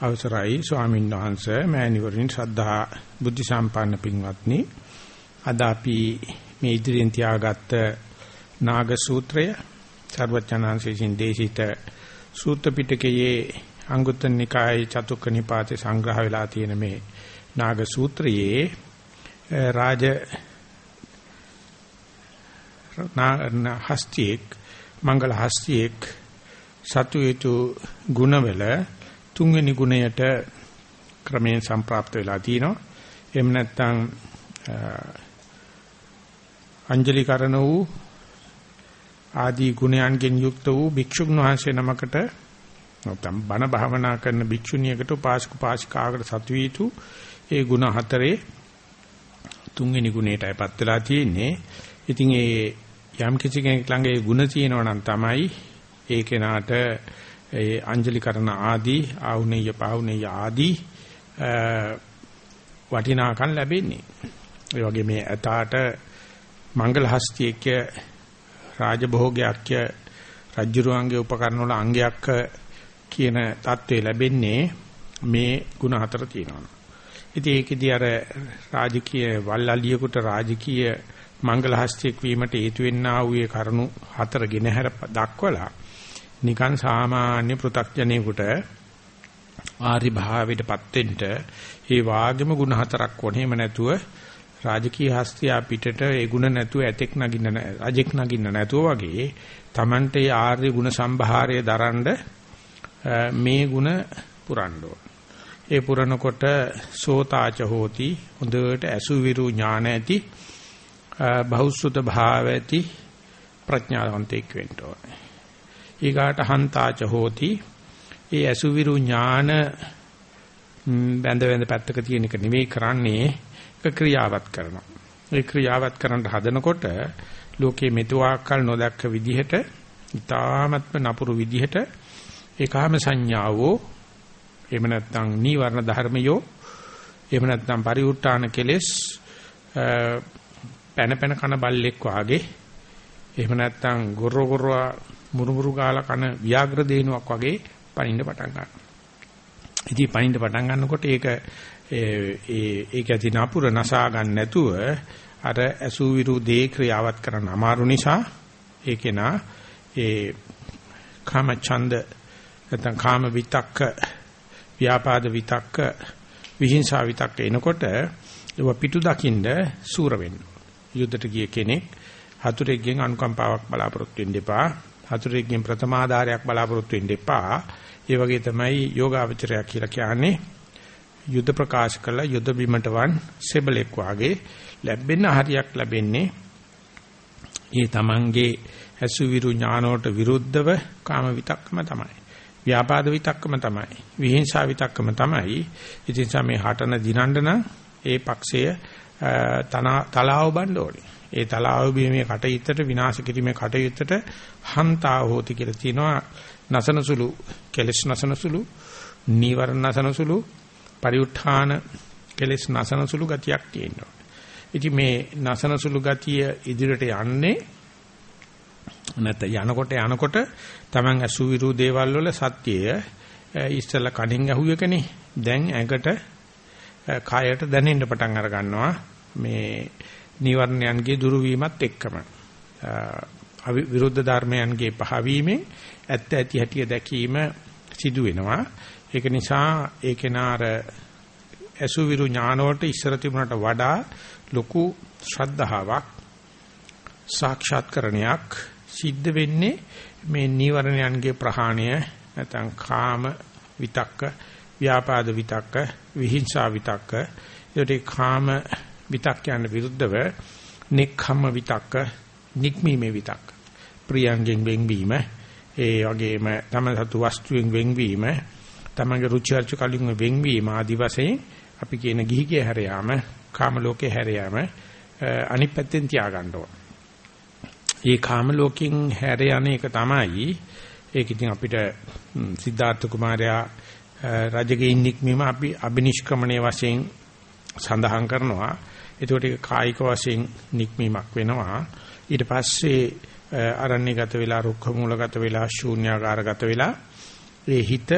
අවසරයි ස්වාමීන් වහන්සේ. මෑණිවරින් ශ්‍රද්ධා බුද්ධ සම්පන්න පින්වත්නි. අද අපි මේ ඉදිරියෙන් තියාගත්ත නාග සූත්‍රය සර්වඥාන්සේකින් දේශිත සූත්‍ර පිටකයේ අංගුත්තර නිකායේ චතුක්ක නිපාතේ සංග්‍රහ වෙලා තියෙන මේ නාග සූත්‍රයේ රාජ හස්තියෙක් මංගල හස්තියෙක් සතු යුතු ගුණවල තුන්වෙනි ගුණයට ක්‍රමයෙන් සම්ප්‍රාප්ත වෙලා තිනවා. එහෙම නැත්නම් අංජලි කරන වූ ආදී ගුණයන්ගෙන් යුක්ත වූ භික්ෂුන් වහන්සේ නමකට නැත්නම් බණ භාවනා කරන භික්ෂුණියකට උපාසක උපාසිකාවකට සතු වීතු ඒ ගුණ හතරේ තුන්වෙනි ගුණයටයිපත් වෙලා තියෙන්නේ. ඉතින් ඒ යම් කිසි කෙනෙක් ළඟ ඒ ගුණ තියෙනවා නම් තමයි ඒ කෙනාට ඒ අංජලි කරන ආදී ආඋනේය පාඋනේය ආදී වටිනාකම් ලැබෙන්නේ. ඒ වගේ මේ ඇතාට මංගල හස්තියක රාජභෝගයක් රජුරුවන්ගේ උපකරණ වල අංගයක් කියන தત્ත්වය ලැබෙන්නේ මේ ಗುಣ හතර තියෙනවා. ඉතින් ඒකෙදී අර රාජකීය වල්ලාලියෙකුට රාජකීය මංගල හස්තියක් වීමට හේතු වෙන්නා වූ කරුණු හතර ගෙනහැර දක්වලා නිකන් සාමාන්‍ය පෘථග්ජනෙකුට ආරි භාවයටපත් වෙන්න ඒ වාගේම ಗುಣ හතරක් ඕනේ. එහෙම නැතුව රාජකීය හස්තියා පිටට ඒ ಗುಣ නැතුව ඇතෙක් නගින්න රජෙක් නගින්න නැතුව වගේ Tamante ආර්ය ಗುಣ සම්භාරය දරන්න මේ ಗುಣ පුරන්න ඒ පුරනකොට සෝතාච හෝති හොඳට ඇසුවිරු ඥාන ඇති බහුසුත භාව ඇති ප්‍රඥාවන්තෙක් වෙන්න ඕනේ. ඊගාට හන්තාච හෝති. ඒ අසුවිරු ඥාන බැඳ බැඳ පැත්තක තියෙන එක නෙමෙයි කරන්නේ ඒක ක්‍රියාවත් කරනවා. ඒ ක්‍රියාවත් කරන්න හදනකොට ලෝකයේ මෙතුආකල් නොදැක්ක විදිහට ඊ타මත්ම නපුරු විදිහට ඒකාම සංඥාවෝ එහෙම නැත්නම් නීවරණ ධර්මයෝ එහෙම නැත්නම් පරිඋත් ทาน කෙලෙස් පැන පැන කන බල්ලෙක් වාගේ එහෙම නැත්නම් ගොරො ගොරවා මුරුමුරු ගාලා කන ව්‍යාග්‍ර දේනුවක් වගේ පනින්න පටන් ගන්නවා. ඉතින් පනින්න පටන් ගන්නකොට ඒක ඒ ඒක ඇති නපුර නසා ගන්න නැතුව අර ඇසු විරු දේ ක්‍රියාවත් කරන්න අමාරු නිසා ඒකේ නා ඒ කාම ඡන්ද නැත්නම් කාම විතක්ක ව්‍යාපාද විතක්ක විහිංසා විතක්ක එනකොට ඒව පිටු දකින්න සූර වෙන්න. යුද්ධට ගිය කෙනෙක් හතුරෙක්ගෙන් අනුකම්පාවක් බලාපොරොත්තු වෙන්න එපා. හතුරෙක්ගෙන් ප්‍රථමාධාරයක් බලාපොරොත්තු වෙන්න එපා. ඒ වගේ තමයි යෝගාවචරය කියලා කියන්නේ. යුද්ධ ප්‍රකාශ කළ යුද්ධ බිමට වන් සෙබලෙක් වාගේ ලැබෙන හරියක් ලැබෙන්නේ ඒ තමන්ගේ ඇසුවිරු ඥානවට විරුද්ධව කාම විතක්කම තමයි. ව්‍යාපාද විතක්කම තමයි. විහිංසා විතක්කම තමයි. ඉතින් සමේ හටන දිනන්න නම් ඒ පක්ෂය තලාව බණ්ඩ ඕනේ. ඒ තලාව බීමේ කටයුත්තට විනාශ කිරීමේ කටයුත්තට හන්තා හෝති කියලා තියෙනවා නසනසුළු කෙලස් නසනසුළු නීවරණ නසනසුළු පරිඋත්ථාන කෙලස් නසනසුළු ගතියක් තියෙනවා. ඉතින් මේ නසනසුළු ගතිය ඉදිරියට යන්නේ නැත්නම් යනකොට යනකොට Taman අසුවිරු දේවල් වල සත්‍යය ඉස්සලා කණින් ඇහුවකනේ දැන් ඇඟට කායයට දැනෙන්න පටන් අර ගන්නවා. මේ නිවර්ණයන්ගේ දුරු වීමත් එක්කම. විරුද්ධ ධර්මයන්ගේ පහවීමෙන් ඇත්ත ඇති හැටි දැකීම සිදු වෙනවා. ඒක නිසා ඒකේ නාර අසුවිරු ඥානවලට ඉස්සර තිබුණට වඩා ලොකු ශ්‍රද්ධාවක් සාක්ෂාත්කරණයක් සිද්ධ වෙන්නේ මේ නීවරණයන්ගේ ප්‍රහාණය නැත්නම් කාම විතක්ක ව්‍යාපාද විතක්ක විහිංසා විතක්ක. ඒකට කාම විතක්යන් විරුද්ධව නික්ඛම්ම විතක්ක නික්මීමේ විතක්ක ප්‍රියංගෙන් වෙන්වීම ඒ වගේම තම සතු වස්තුවෙන් වෙන්වීම තමගේ රුචි අරුචි කලින් වෙන්වීම ආදි වශයෙන් අපි කියන ගිහිගේ හැර යාම කාම ලෝකේ හැර යාම අනිත් පැත්තෙන් තියාගන්න ඕන. ඒ කාම ලෝකෙන් හැර යන එක තමයි ඒක ඉතින් අපිට සිද්ධාර්ථ කුමාරයා රජගේ නික්මීම අපි අබිනිෂ්ක්‍මණයේ වශයෙන් සඳහන් කරනවා. ඒකට ඒක කායික වශයෙන් නික්මීමක් වෙනවා. ඊට පස්සේ අරණ්‍යගත වෙලා රුක්ඛ මූලගත වෙලා ශූන්‍යාකාරගත වෙලා ඒ හිත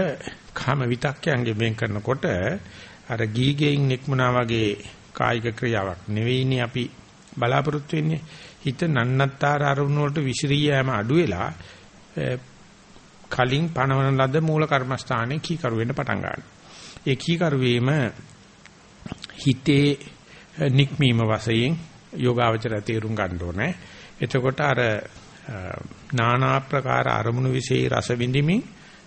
කාම විතක්කයන්ගේ වෙන් කරනකොට අර ගීගෙයින් නික්මුණා වගේ කායික ක්‍රියාවක් නෙවෙයිනේ අපි බලාපොරොත්තු වෙන්නේ හිත නන්නත්තර අරමුණු වලට විසිරී යෑම අඩු වෙලා කලින් පණවන ලද මූල කර්මස්ථානයේ කීකරු වෙන්න පටන් ගන්නවා. ඒ කීකරු වීම හිතේ නික්මීම වශයෙන් යෝගාවචර තේරුම් ගන්න ඕනේ. එතකොට අර නානා ප්‍රකාර අරමුණු વિશે රස විඳිමින්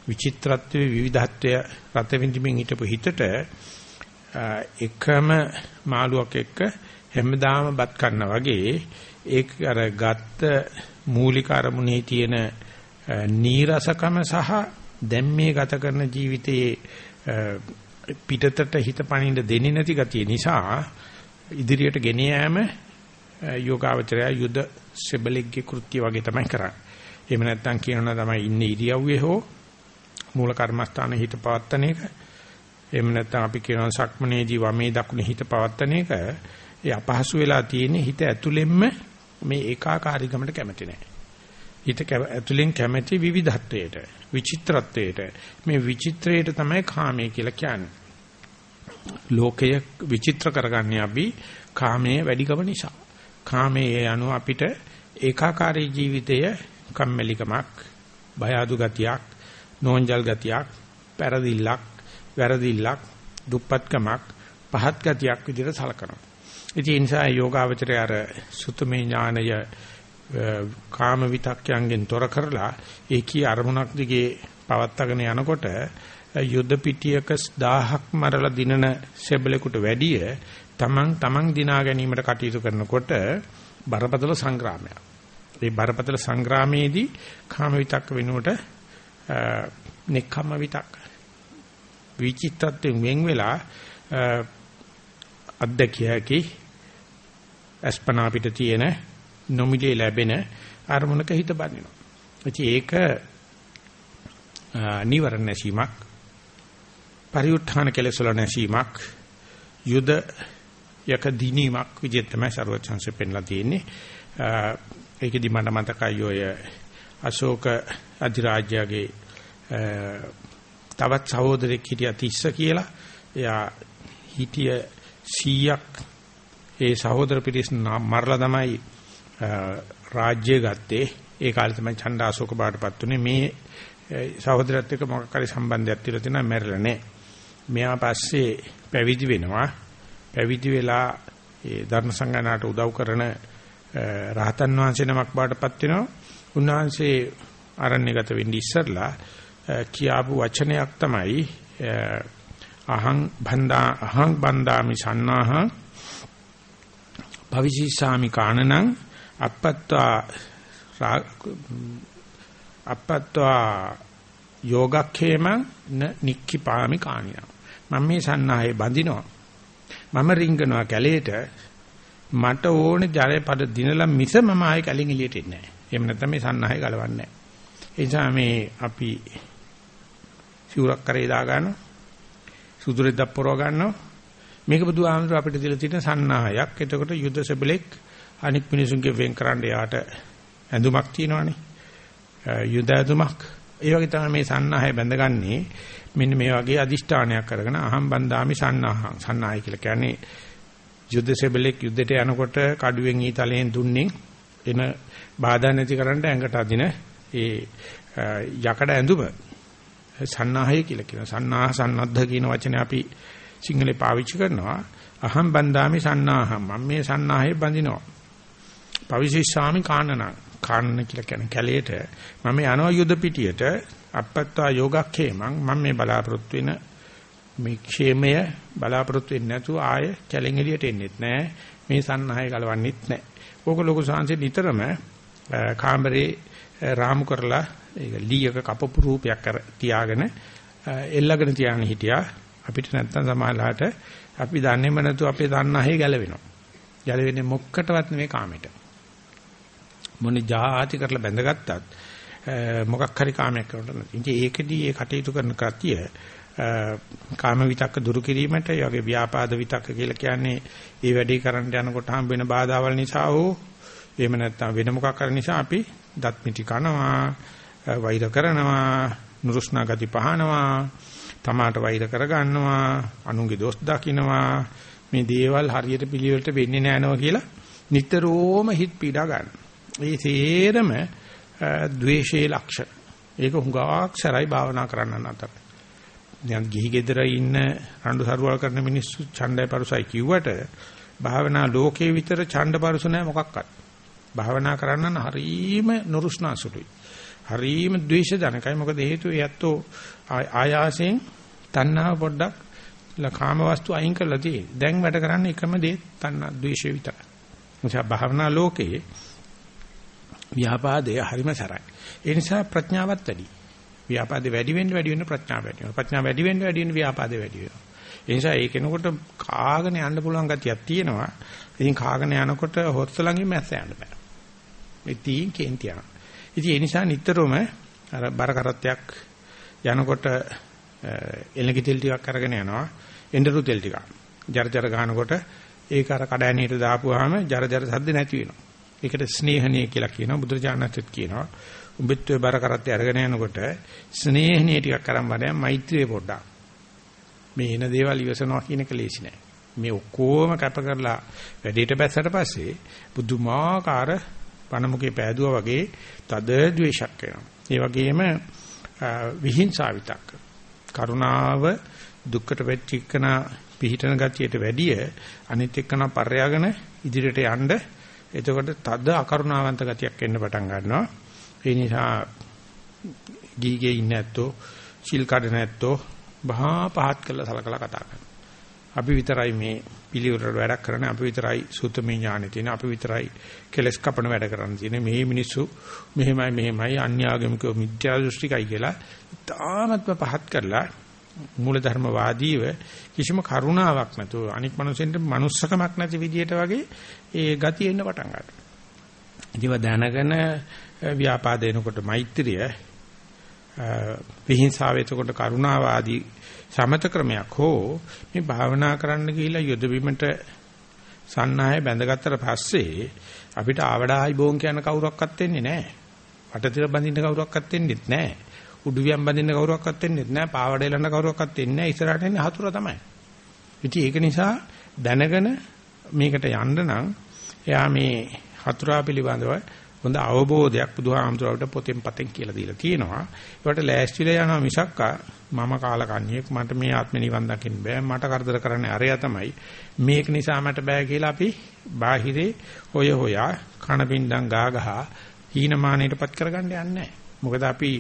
විචිත්‍රත්වයේ විවිධත්වය රත විඳිමින් හිටපු හිතට එකම මාළුවක් එක්ක හැමදාම බත් කන්න වගේ ඒක අර ගත්ත මූලික අරමුණේ තියෙන නීරසකම සහ දැන් මේ ගත කරන ජීවිතයේ පිටතට හිත පනින්න දෙන්නේ නැති ගතිය නිසා ඉදිරියට ගෙන යාම යෝගාවචරය යුද සෙබලෙක්ගේ කෘත්‍ය වගේ තමයි කරන්නේ. එහෙම නැත්නම් කියනවා තමයි ඉන්නේ ඉරියව්වේ හෝ මූල කර්මස්ථානයේ හිත පවත්තන එක. එහෙම නැත්නම් අපි කියනවා සක්මනේදී වමේ දකුණේ හිත පවත්තන එක. ඒ අපහසු වෙලා තියෙන්නේ හිත ඇතුළෙන්ම මේ ඒකාකාරීකමට කැමති නැහැ. හිත ඇතුළෙන් කැමති විවිධත්වයට, විචිත්‍රත්වයට. මේ විචිත්‍රයට තමයි කාමය කියලා කියන්නේ. ලෝකය විචිත්‍ර කරගන්නේ අපි කාමයේ වැඩිකම නිසා. කාමයේ අනුව අපිට ඒකාකාරී ජීවිතය කම්මැලිකමක්, බය අඩු ගතියක්, නෝන්ජල් ගතියක්, පෙරදිල්ලක්, වැරදිල්ලක්, දුප්පත්කමක්, පහත් ගතියක් විදිහට සලකනවා. ඉතින් ඒ නිසා යෝගාවචරය අර සුතමේ ඥානය කාම විතක්යන්ගෙන් තොර කරලා ඒකී අරමුණක් දිගේ පවත්වාගෙන යනකොට යුද්ධ පිටියක 1000ක් මරලා දිනන සෙබලෙකුට වැඩිය තමන් තමන් දිනා ගැනීමට කටයුතු කරනකොට බරපතල සංග්‍රාමයක්. ඒ බරපතල සංග්‍රාමයේදී කාම විතක්ක වෙනුවට නෙක්ඛම්ම විතක්ක විචිත්තත්වයෙන් වෙන් වෙලා අධ්‍යක්ෂයකි අස්පනා පිට තියෙන නොමිලේ ලැබෙන අරමුණක හිත බඳිනවා. ඉතින් ඒක නිවරණ නැසීමක් පරිඋත්ථාන කෙලෙස් වල නැසීමක් යුද යක දිනීමක් විදිහට තමයි ਸਰවචන්සෙ පෙන්ලා තියෙන්නේ. ඒකෙදි මට මතකයි ඔය අශෝක අධිරාජ්‍යගේ තවත් සහෝදරෙක් හිටියා තිස්ස කියලා. එයා හිටිය 100ක් ඒ සහෝදර පිරිස් මරලා තමයි රාජ්‍ය ගත්තේ. ඒ කාලේ තමයි ඡණ්ඩාශෝක බාටපත් උනේ. මේ සහෝදරයත් එක්ක මොකක් හරි සම්බන්ධයක් තියලා තියෙනවා මැරෙලා නැහැ. මෙයා පස්සේ පැවිදි වෙනවා. පැවිදි වෙලා ඒ ධර්ම සංගායනාට උදව් කරන රහතන් වහන්සේ නමක් බාටපත් වෙනවා. උන්වහන්සේ ආරණ්‍යගත වෙන්න ඉස්සරලා කියාපු වචනයක් තමයි අහං බන්දා අහං බන්දාමි සන්නාහ භවිෂීසාමි කානනං අපත්වා අපත්වා යෝගක්ඛේම නික්ඛිපාමි කාණිනා මම මේ සන්නාහේ බඳිනවා මම රිංගනවා කැලේට මට ඕනේ ජලය පද දිනලා මිස මම ආයේ කැලින් එළියට එන්නේ නැහැ. එහෙම නැත්නම් මේ සන්නාහය ගලවන්නේ නැහැ. ඒ නිසා මේ අපි සිවුරක් කරේ දා ගන්නවා. සුදුරෙක් දප්පරව ගන්නවා. මේක බුදුහාමුදුර අපිට දීලා තියෙන සන්නාහයක්. එතකොට යුද්ධ සෙබලෙක් අනික් මිනිසුන්ගේ වෙන් කරන්න යාට ඇඳුමක් තියෙනවානේ. යුද ඇඳුමක්. ඒ වගේ තමයි මේ සන්නාහය බැඳගන්නේ. මෙන්න මේ වගේ අදිෂ්ඨානයක් කරගෙන අහම් බන්දාමි සන්නාහං. සන්නාහය කියලා කියන්නේ යුද්ධ සෙබලෙක් යුද්ධයට යනකොට කඩුවෙන් ඊතලයෙන් දුන්නේ එන බාධා නැති කරන්න ඇඟට අදින ඒ යකඩ ඇඳුම සන්නාහය කියලා කියනවා. සන්නාහ සන්නද්ධ කියන වචනේ අපි සිංහලේ පාවිච්චි කරනවා. අහම් බන්දාමි සන්නාහම්. මම මේ සන්නාහේ බඳිනවා. පවිශේෂාමි කානන. කානන කියලා කියන කැලේට මම යනවා යුද පිටියට අපත්තා යෝගක්ඛේමං මම මේ බලාපොරොත්තු වෙන මේ ക്ഷേමය බලාපොරොත්තු වෙන්නේ නැතුව ආය කැලෙන් එළියට එන්නෙත් නැහැ. මේ සන්නාහය ගලවන්නෙත් නැහැ. ඕක ලොකු සංසෙ නිතරම කාමරේ රාමු කරලා ඒක ලීයක කපපු රූපයක් කර තියාගෙන එල්ලගෙන තියාගෙන හිටියා අපිට නැත්තම් සමාහලහට අපි දන්නේම නැතුව අපේ දන්නහේ ගැලවෙනවා ගැලවෙන්නේ මොක්කටවත් නෙමෙයි කාමයට මොන જાති කරලා බැඳගත්තත් මොකක් හරි කාමයක් කරනට නැති. ඉතින් ඒකදී ඒ කටයුතු කරන කතිය කාම විතක්ක දුරු කිරීමට යගේ ව්‍යාපාද විතක්ක කියලා කියන්නේ ඒ වැඩේ කරන්න යනකොට හම්බ වෙන බාධාවල් නිසා හෝ එහෙම නැත්නම් වෙන මොකක් කර නිසා අපි දත් මිටි කනවා වෛර කරනවා නුරුස්නා ගති පහනවා තමාට වෛර කරගන්නවා, අනුන්ගේ දොස් දකින්නවා, මේ දේවල් හරියට පිළිවෙලට වෙන්නේ නැනවා කියලා නිතරම හිත පීඩා ගන්න. ඒ සේරම ද්වේෂයේ ලක්ෂණ. ඒක හුඟක් සරයි භාවනා කරන්න අතර. දැන් ගිහි ගෙදර ඉන්න රණ්ඩු සරුවල් කරන මිනිස්සු ඡණ්ඩය පරුසයි කිව්වට භාවනා ලෝකේ විතර ඡණ්ඩ පරුස නැහැ මොකක්වත්. භාවනා කරන්න හරීම නුරුස්නාසුලුයි. හරීම ද්වේෂ ජනකයි මොකද හේතුව එයත්ෝ ආයාසයෙන් තණ්හාව පොඩ්ඩක් කාම වස්තු අයින් කරලා තියෙන්නේ. දැන් වැඩ කරන්නේ එකම දේ තණ්හා ද්වේෂය විතරයි. නිසා භාවනා ලෝකයේ ව්‍යාපාදය හරිම සරයි. ඒ නිසා ප්‍රඥාවත් වැඩි. ව්‍යාපාදේ වැඩි වෙන්න වැඩි වෙන්න ප්‍රඥාව වැඩි වෙනවා. ප්‍රඥාව වැඩි වෙන්න වැඩි වෙන්න ව්‍යාපාදේ වැඩි වෙනවා. ඒ නිසා ඒ කෙනෙකුට කාගෙන යන්න පුළුවන් ගතියක් තියෙනවා. ඉතින් කාගෙන යනකොට හොස්සලංගින් මැස්ස යන්න බෑ. ඉතින් කේන්ති යනවා. ඉතින් ඒ නිසා නිතරම අර බර කරත්තයක් යනකොට එළඟි තෙල් ටිකක් අරගෙන යනවා. එඬරු තෙල් ටිකක්. ජර ජර ගන්නකොට ඒක අර කඩෑනියට දාපුවාම ජර ජර සද්ද නැති වෙනවා. ඒකට ස්නේහණිය කියලා කියනවා බුදුරජාණන්සෙත් කියනවා. උඹත් ඔය බර කරත්තය අරගෙන යනකොට ස්නේහණිය ටිකක් අරන් වඩා මෛත්‍රිය පොඩ්ඩක්. මේ එන දේවල් ඉවසනවා කියන එක ලේසි නෑ. මේ ඔක්කොම කැප කරලා වැඩේට බැස්සට පස්සේ බුදුමාකාර පණමුකේ පෑදුවා වගේ තද ද්වේෂයක් වෙනවා. ඒ වගේම විහිංසාවිතක්. කරුණාව දුක්කට වෙච්චිකන පිහිටන ගතියට වැඩිය අනිත් එක්කන පර්යාගෙන ඉදිරියට යන්න එතකොට තද අකරුණාවන්ත ගතියක් එන්න පටන් ගන්නවා. ඒ නිසා ගීගේ ඉන්නේ නැත්තෝ, සිල් කඩ නැත්තෝ බහා පහත් කරලා සලකලා කතා කරනවා. අපි විතරයි මේ පිළිවෙලට වැඩක් කරන්නේ අපි විතරයි සූත්‍රමය ඥානෙ තියෙන අපි විතරයි කෙලස් කපන වැඩ කරන්න තියෙන මේ මිනිස්සු මෙහෙමයි මෙහෙමයි අන්‍යාගමිකව මිත්‍යා දෘෂ්ටිකයි කියලා තාමත්ම පහත් කරලා මූලධර්මවාදීව කිසිම කරුණාවක් නැතුව අනික් මිනිසෙන්ට manussකමක් නැති විදියට වගේ ඒ ගතිය එන්න පටන් ගන්නවා. ඉතිව දැනගෙන ව්‍යාපාදේනකොට මෛත්‍රිය විහිංසාව එතකොට කරුණාවාදී සමත ක්‍රමයක් හෝ මේ භාවනා කරන්න ගිහිල්ලා යොද බිමට සන්නාය බැඳගත්තට පස්සේ අපිට ආවඩායි බෝන් කියන කවුරක්වත් වෙන්නේ නැහැ. වටතිර බඳින්න කවුරක්වත් වෙන්නේ නැහැ. උඩුවියන් බඳින්න කවුරක්වත් වෙන්නේ නැහැ. පාවඩ එලන්න කවුරක්වත් වෙන්නේ නැහැ. ඉස්සරහට එන්නේ හතුර තමයි. ඉතින් ඒක නිසා දැනගෙන මේකට යන්න නම් එයා මේ හතුරා පිළිබඳව හොඳ අවබෝධයක් බුදුහාමුදුරුවෝ පොතෙන් පතෙන් කියලා දීලා තියෙනවා. ඒකට ලෑස්තිලා යනවා මිසක්කා මම කාලකන්ණියෙක් මට මේ ආත්ම නිවන් දකින්න බෑ මට කරදර කරන්නේ අරයා තමයි මේක නිසා මට බෑ කියලා අපි බාහිරේ හොය හොයා කන බින්දම් ගා ගහ හීනමානයටපත් කරගන්න යන්නේ මොකද අපි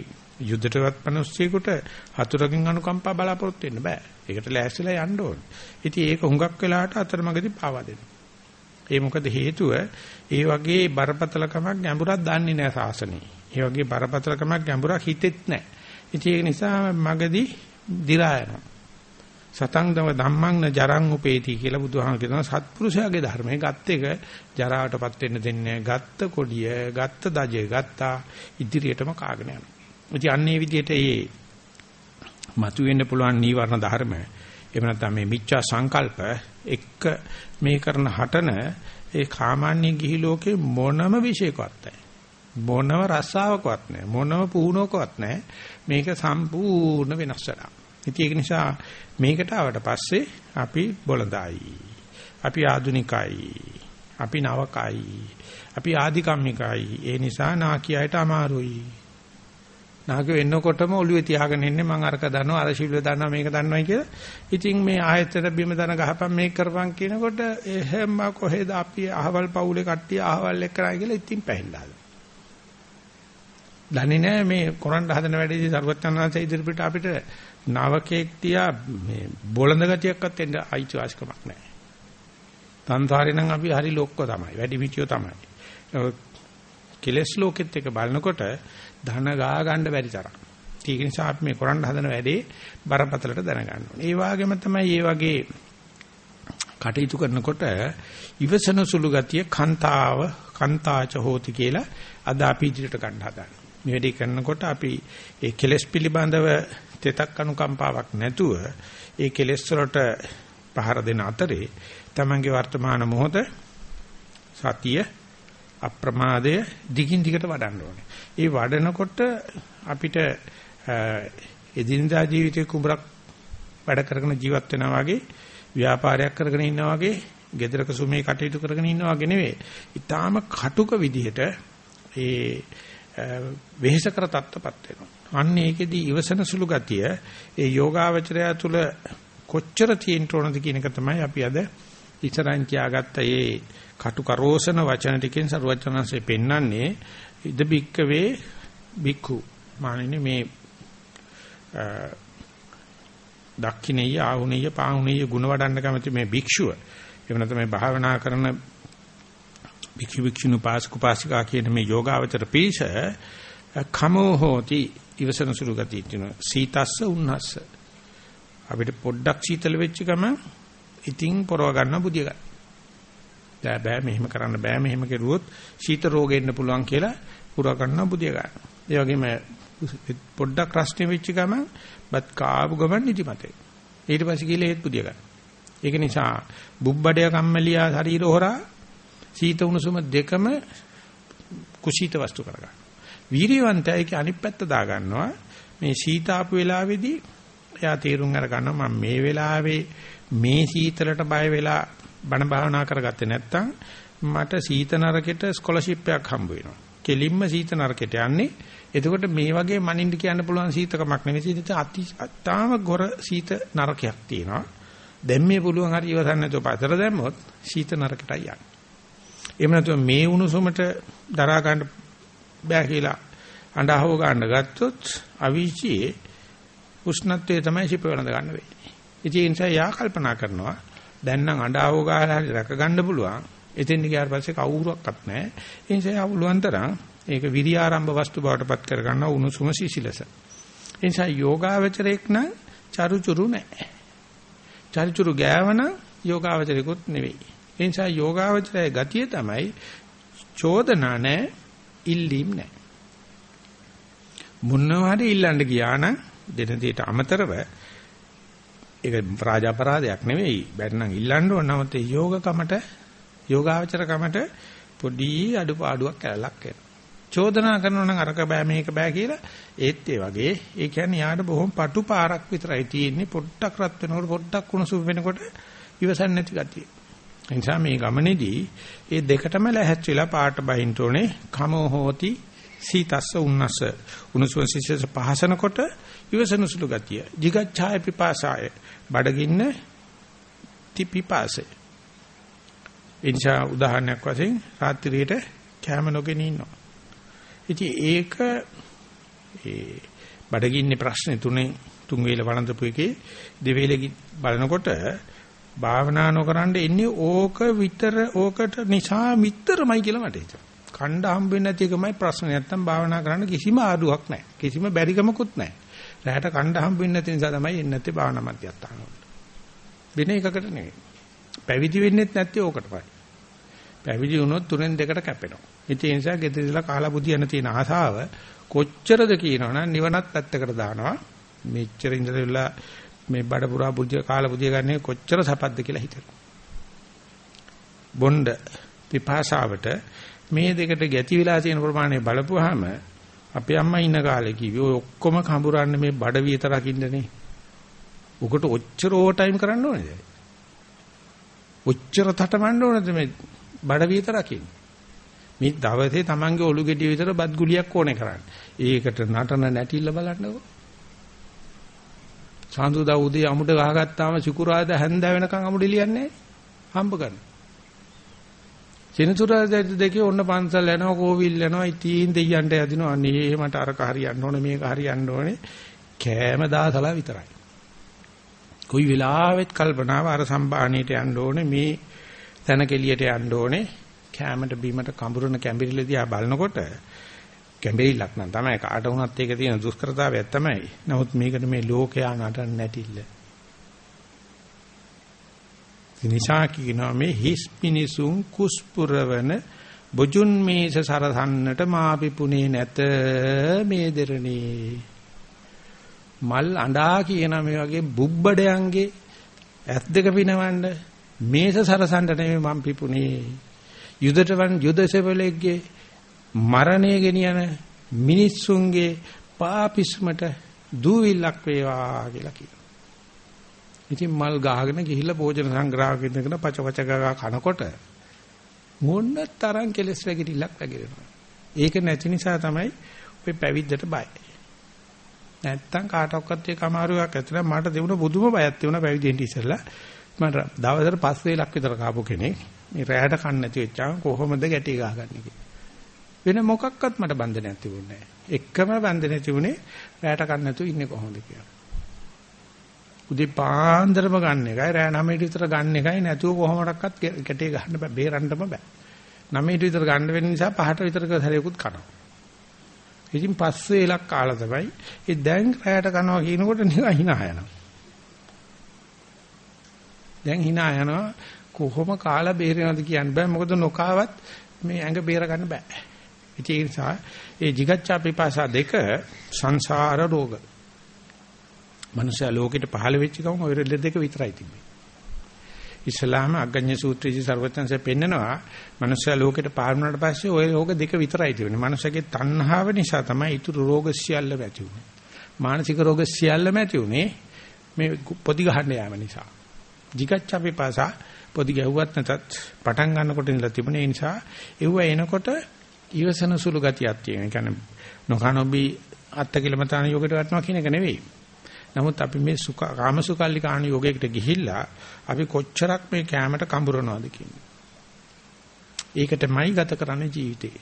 යුද්ධයටවත් පනොස්සෙකුට හතුරකින් අනුකම්පා බලාපොරොත්තු වෙන්න බෑ. ඒකට ලෑස්තිලා යන්න ඕනේ. ඉතින් ඒක හුඟක් වෙලාවට අතරමඟදී පාවා දෙනවා. ඒ මොකද හේතුව ඒ වගේ බරපතලකමක් ගැඹුරක් දන්නේ නැහැ සාසනේ. ඒ වගේ බරපතලකමක් ගැඹුරක් හිතෙත් නැහැ. ඉතින් ඒක නිසා මගදී දි รา යනවා. සතං දව ධම්මං න ජරං උපේති කියලා බුදුහාම කියනවා සත්පුරුෂයාගේ ධර්මයේ ගත් එක ජරාවටපත් වෙන්න දෙන්නේ ගත්ත කොඩිය ගත්ත දජය ගත්තා ඉදිරියටම කාගෙන යනවා. ඉතින් අන්නේ විදිහට මේ මතුවෙන්න පුළුවන් නීවරණ ධර්ම එහෙම නැත්නම් මේ මිච්ඡා සංකල්ප එක්ක මේ කරන හටන ඒ කාමාන්‍ය ගිහි ලෝකේ මොනම විශේෂකවත් නැහැ. මොනම රස්සාවකවත් නැහැ. මොනම පුහුණුවකවත් නැහැ. මේක සම්පූර්ණ වෙනස් වෙනවා. ඉතින් ඒක නිසා මේකට ආවට පස්සේ අපි බොළඳයි. අපි ආදුනිකයි. අපි නවකයි. අපි ආධිකම්මිකයි. ඒ නිසා නාකියයට අමාරුයි. නාග වෙන්නකොටම ඔළුවේ තියාගෙන ඉන්නේ මං අරක දන්නවා අර ශිල්ව දන්නවා මේක දන්නවයි කියලා. ඉතින් මේ ආයතන බිම දන ගහපන් මේක කරපන් කියනකොට එහෙම කොහෙද අපි අහවල් පවුලේ කට්ටිය අහවල් එක්කරයි කියලා ඉතින් පැහැල්ලාද. දන්නේ නැහැ මේ කොරන්න හදන වැඩේදී සර්වඥාන්සේ ඉදිරිපිට අපිට නවකෙක් තියා මේ බොළඳ ගතියක්වත් එන්න අයිතිවාසිකමක් නැහැ. සංසාරේ නම් අපි හරි ලොක්ක තමයි. වැඩි මිටියෝ තමයි. කෙලස් ලෝකෙත් එක බලනකොට ධන ගා ගන්න බැරි තරම්. ඒක නිසා අපි මේ කරන්න හදන වැඩේ බරපතලට දැනගන්න ඕනේ. ඒ වගේම තමයි මේ වගේ කටයුතු කරනකොට ඉවසන සුළු ගතිය කාන්තාව කාන්තාච හෝති කියලා අද අපි ඉදිරියට ගන්න හදනවා. මේ වැඩේ කරනකොට අපි ඒ කෙලෙස් පිළිබඳව තෙතක් අනුකම්පාවක් නැතුව ඒ කෙලෙස් වලට පහර දෙන අතරේ තමන්ගේ වර්තමාන මොහොත සතිය අප්‍රමාදය දිගින් දිගට වඩන්න ඕනේ. ඒ වඩනකොට අපිට එදිනදා ජීවිතේ කුඹරක් වැඩ කරගෙන ජීවත් වෙනවා වගේ ව්‍යාපාරයක් කරගෙන ඉන්නවා වගේ gedaraක සුමේ කටයුතු කරගෙන ඉන්නවා වගේ නෙවෙයි. ඊටාම කටුක විදිහට ඒ වෙහෙසකර තත්ත්වපත් වෙනවා. අන්න ඒකෙදි ඉවසන සුළු ගතිය ඒ යෝගාවචරය තුළ කොච්චර තියෙන්න ඕනද කියන එක තමයි අපි අද ඉස්සරහින් තියාගත්ත ඒ කටුකරෝසන වචන ටිකෙන් සරුවචනanse පෙන්වන්නේ ඉද බික්කවේ බික්කු මානෙන්නේ මේ දක්ඛිනේය ආහුනේය පාහුනේය ගුණ වඩන්න කැමති මේ භික්ෂුව. එහෙම නැත්නම් මේ භාවනා කරන භික්ෂු භික්ෂුණු පාසක පාසිකා කියන මේ යෝගාවචර පීස කමෝ හෝති ඉවසන සුළු ගතිය තියෙනවා සීතස්ස උන්නස්ස. අපිට පොඩ්ඩක් සීතල වෙච්ච ගම ඉතින් පොරව ගන්න බුදිය ගන්න. බෑ බෑ මෙහෙම කරන්න බෑ මෙහෙම කෙරුවොත් සීත රෝගෙ එන්න පුළුවන් කියලා පුරව ගන්න බුදිය ගන්න. ඒ වගේම පොඩ්ඩක් රස්නේ වෙච්ච ගම බත් කාපු ගමන් නිදිමතේ. ඊට පස්සේ ගිහලා ඒත් බුදිය ගන්න. ඒක නිසා බුබ්බඩය කම්මැලියා ශරීර හොරා සීත උණුසුම දෙකම කුසීත වස්තු කරගන්න. වීර්යවන්තයා ඒක අනිත් පැත්ත දා ගන්නවා. මේ සීතාපු වෙලාවේදී එයා තීරුම් අර ගන්නවා මම මේ වෙලාවේ මේ සීතලට බය වෙලා බණ භාවනා කරගත්තේ නැත්නම් මට සීත නරකෙට ස්කෝලර්ෂිප් එකක් හම්බ වෙනවා. කෙලින්ම සීත නරකෙට යන්නේ. එතකොට මේ වගේ මනින්න කියන්න පුළුවන් සීතකමක් නෙවෙයි සීත අති අත්තාම ගොර සීත නරකයක් තියෙනවා. දැන් මේ පුළුවන් හරි ඉවසන්න නැතුව පතර දැම්මොත් සීත නරකටයි යන්නේ. එහෙම නැතුව මේ උණුසුමට දරා ගන්න බෑ කියලා අඬහව ගන්න ගත්තොත් අවීචියේ උෂ්ණත්වයේ තමයි සිප වෙනඳ ගන්න වෙන්නේ. ඉතින් ඒ නිසා යා කල්පනා කරනවා දැන් නම් අඬහව ගහලා හරි රැක ගන්න පුළුවන්. එතෙන් ගියාට පස්සේ කවුරුවක්වත් නැහැ. ඒ නිසා යා පුළුවන් තරම් ඒක විරියාරම්භ වස්තු බවට පත් කර ගන්න උණුසුම සිසිලස. ඒ නිසා යෝගාවචරයක් නම් චරුචුරු නැහැ. චරිචුරු ගෑවන යෝගාවචරිකුත් නෙවෙයි. ඒ නිසා යෝගාවචරයේ ගතිය තමයි චෝදනා නැහැ, ඉල්ලීම් නැහැ. මොනවා හරි ඉල්ලන්න ගියා නම් දෙන දෙයට අමතරව ඒක රාජාපරාධයක් නෙවෙයි. බැරනම් ඉල්ලන්න ඕන නමුත් ඒ යෝගකමට යෝගාවචරකමට පොඩි අඩුපාඩුවක් කැලලක් වෙනවා. චෝදනා කරනවා නම් අරක බෑ මේක බෑ කියලා ඒත් ඒ වගේ ඒ කියන්නේ යාට බොහොම පටු පාරක් විතරයි තියෙන්නේ පොඩ්ඩක් රත් වෙනකොට පොඩ්ඩක් කුණුසුම් වෙනකොට ඉවසන්නේ නැති ගතිය. ඒ නිසා මේ ගමනේදී ඒ දෙකටම ලැහැත් වෙලා පාට බහින්න ඕනේ කමෝ හෝති සීතස්ස උන්නස්ස උණුසුම සිසිලස පහසනකොට ඉවසන සුළු ගතිය. jigacchāya pipāsāය බඩගින්න තිපිපාසේ. එනිසා උදාහරණයක් වශයෙන් රාත්‍රියේට කැම නොගෙන ඉන්නවා. ඉතින් ඒක ඒ බඩගින්නේ ප්‍රශ්නේ තුනේ තුන් වේල වළඳපු එකේ දෙවේලෙ බලනකොට භාවනා නොකරනද එන්නේ ඕක විතර ඕකට නිසා මිතරමයි කියලා මට හිතෙනවා. කණ්ඩ හම්බෙන්නේ නැති එකමයි ප්‍රශ්නේ. නැත්තම් භාවනා කරන්න කිසිම ආඩුවක් නැහැ. කිසිම බැරිකමකුත් නැහැ. රැහැට කණ්ඩ හම්බෙන්නේ නැති නිසා තමයි එන්නේ නැත්තේ භාවනා මධ්‍යස්ථාන වලට. වෙන එකකට නෙවෙයි. පැවිදි වෙන්නෙත් නැත්තේ ඕකටමයි. පැවිදි වුණොත් තුනෙන් දෙකට කැපෙනවා. ඉතින් ඒ නිසා ගෙදර ඉඳලා කාලා බුදියන තියෙන ආසාව කොච්චරද කියනවනම් නිවනත් පැත්තකට දානවා. මෙච්චර ඉඳලා මේ බඩ පුරා බුදිය කාලා බුදිය ගන්නේ කොච්චර සපද්ද කියලා හිතනවා. බොණ්ඩ පිපාසාවට මේ දෙකට ගැති වෙලා තියෙන ප්‍රමාණය බලපුවාම අපේ අම්මා ඉන්න කාලේ කිව්වේ ඔය ඔක්කොම කඹරන්නේ මේ බඩ විතරක් ඉන්නනේ. උකට ඔච්චර ඕවර් ටයිම් කරන්න ඕනේද? ඔච්චර තටමන්න ඕනද මේ බඩ විතරක් ඉන්නේ? මේ දවසේ Tamange ඔලු ගෙඩිය විතර බත් ගුලියක් ඕනේ කරන්නේ. ඒකට නටන නැටිල්ල බලන්නකෝ. සාඳුදා උදේ අමුඩ ගහගත්තාම සිකුරාද හැන්ද වෙනකන් අමුඩ ලියන්නේ හම්බ කරන. සෙනසුරාදා දෙකේ ඔන්න පන්සල් යනවා කෝවිල් යනවා ඉතින් දෙයියන්ට යදිනවා අනේ මට අරක හරියන්න ඕනේ මේක හරියන්න ඕනේ කෑම දාසලා විතරයි. කොයි වෙලාවෙත් කල්පනාව අර සම්බාහණයට යන්න ඕනේ මේ තන කෙලියට යන්න ඕනේ කැමරට බීමට කඹුරන කැඹිරිල දිහා බලනකොට කැඹිරිල්ලක් නම් තමයි කාට වුණත් ඒක තියෙන දුෂ්කරතාවයක් තමයි. නමුත් මේකට මේ ලෝකයා නටන්න නැටිල්ල. නිසා කියනවා මේ හිස් මිනිසුන් කුස්පුරවන බොජුන් මේස සරසන්නට මාපිපුනේ නැත මේ දෙරණේ. මල් අඬා කියන මේ වගේ බුබ්බඩයන්ගේ ඇස් දෙක පිනවන්න මේස සරසන්න නෙමෙයි මම පිපුනේ යුදටවන් යුදසෙවලෙක්ගේ මරණය ගෙනියන මිනිස්සුන්ගේ පාපිස්මට දූවිල්ලක් වේවා කියලා කියනවා. ඉතින් මල් ගහගෙන ගිහිල්ලා භෝජන සංග්‍රහක ඉඳගෙන පච පච ගා කනකොට මොන්න තරම් කෙලස් වැගිරිලක් වැගිරෙනවා. ඒක නැති නිසා තමයි ඔය පැවිද්දට බය. නැත්තම් කාටවත් ඒක අමාරුවක් ඇත්තට මට දෙවුන බුදුම බයක් තියුණා පැවිදෙන්න ඉස්සෙල්ලා. මම දවසට පස් වේලක් විතර කාපු කෙනෙක්. මේ රැයට කන්න නැති වෙච්චාම කොහොමද ගැටි ගහගන්නේ කියලා. වෙන මොකක්වත් මට බන්ධනයක් තිබුණේ නැහැ. එකම බන්ධනය තිබුණේ රැයට කන්න නැතුව ඉන්නේ කොහොමද කියලා. උදේ පාන්දරම ගන්න එකයි රෑ 9ට විතර ගන්න එකයි නැතුව කොහොමඩක්වත් ගැටේ ගහන්න බෑ බේරන්නම බෑ. 9ට විතර ගන්න වෙන නිසා 5ට විතර සැරේකුත් කනවා. ඉතින් පස්සේ එලක් කාලා තමයි ඒ දැන් රෑට කනවා කියනකොට නිකන් hina යනවා. දැන් hina යනවා කොහොම කාලා බේරෙනවද කියන්න බෑ. මොකද නොකාවත් මේ ඇඟ බේර ගන්න බෑ ඒ නිසා ඒ jigaccha pipasa දෙක සංසාර රෝග. මනුෂ්‍ය ලෝකෙට පහළ වෙච්ච ගමන් ඔය දෙක විතරයි තිබෙන්නේ. ඉස්ලාම අග්ගඤ්ඤ සූත්‍රයේදී ਸਰවඥන්සේ පෙන්නනවා මනුෂ්‍ය ලෝකෙට පහළ වුණාට පස්සේ ඔය රෝග දෙක විතරයි තිබෙන්නේ. මනුෂ්‍යගේ තණ්හාව නිසා තමයි ඊතුරු රෝග සියල්ලම ඇති වුනේ. මානසික රෝග සියල්ලම ඇති වුනේ මේ පොදි ගහන්න යාම නිසා. jigacchapipasa පොදි ගැහුවත් නැතත් පටන් ගන්නකොට ඉඳලා තිබුණේ නිසා ඒව එනකොට ඊවසන සුළු ගතියක් තියෙන. ඒ කියන්නේ නොකනොබි අත්ති කිලමතාන යෝගයට වටනවා කියන එක නෙවෙයි. නමුත් අපි මේ සුඛ කාමසුකල්ලි කාණ යෝගයකට ගිහිල්ලා අපි කොච්චරක් මේ කැමරට කඹරනවද කියන්නේ. ඒකටමයි ගත කරන්නේ ජීවිතේ.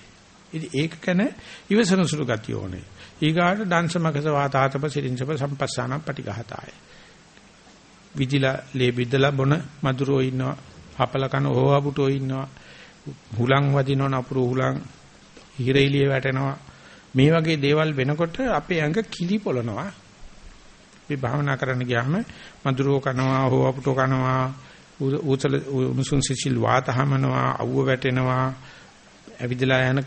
ඉතින් ඒක කන ඉවසන සුළු ගතිය ඕනේ. ඊගාට දංශමකස වාතාතප සිරින්සප සම්පස්සාන පටිඝාතය. විදිලා ලේ බිද්දලා බොන මදුරෝ ඉන්නවා. හපල කන ඕවබුටෝ ඉන්නවා. හුලං වදිනවන අපුරු හුලං හිරේලිය වැටෙනවා. මේ වගේ දේවල් වෙනකොට අපේ ඇඟ කිලි පොළනවා. අපි භාවනා කරන්න ගියාම මధుරෝ කනවා හෝ අපුටෝ කනවා උතල උණුසුම් සිසිල් වාතහමනවා අවුව වැටෙනවා ඇවිදලා යන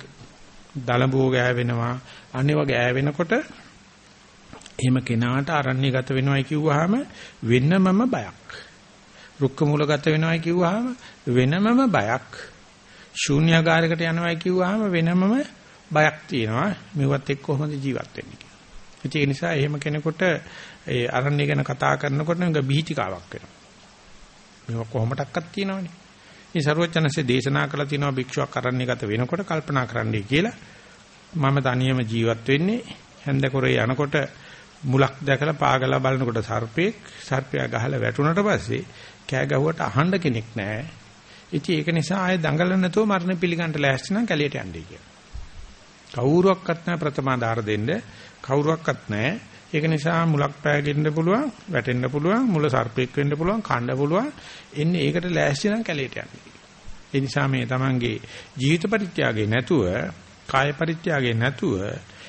දලඹුව ගෑවෙනවා. අනේ වගේ ඈවෙනකොට එහෙම කෙනාට අරණ්‍ය ගත වෙනවයි කිව්වහම වෙනමම බයක්. රුක්ක මූල ගත වෙනවයි කිව්වහම වෙනමම බයක්. ශූන්‍යාකාරයකට යනවයි කිව්වහම වෙනමම බයක් තියෙනවා. මෙවත් එක්ක කොහොමද ජීවත් වෙන්නේ කියලා. ඒ නිසා එහෙම කෙනෙකුට ඒ අරණ්‍ය ගැන කතා කරනකොට නික බීචිකාවක් වෙනවා. මේක කොහොමඩක්වත් තියෙනවනේ. මේ ਸਰවඥන්සේ දේශනා කළා තියෙනවා භික්ෂුවක් අරණ්‍යගත වෙනකොට කල්පනා කරන්නයි කියලා. මම තනියම ජීවත් වෙන්නේ හැන්දකොරේ යනකොට මුලක් දැකලා පාගලා බලනකොට සර්පෙක් සර්පයා ගහලා වැටුණට පස්සේ කෑ ගැහුවට අහන්න කෙනෙක් නැහැ. ඉතින් ඒක නිසා ආයේ දඟලන නැතුව මරණ පිළිගන්න ලෑස්ති නම් කැලියට යන්නයි කියලා. කවුරුවක්වත් නැහැ ප්‍රථමාදාර දෙන්න කවුරුවක්වත් නැහැ ඒක නිසා මුලක් පෑගෙන්න පුළුවන්, වැටෙන්න පුළුවන්, මුල සර්පෙක් වෙන්න පුළුවන්, කණ්ඩ පුළුවන්. එන්නේ ඒකට ලෑස්ති නම් කැලේට යන්නේ. ඒ නිසා මේ Tamanගේ ජීවිත පරිත්‍යාගය නැතුව, කාය පරිත්‍යාගය නැතුව,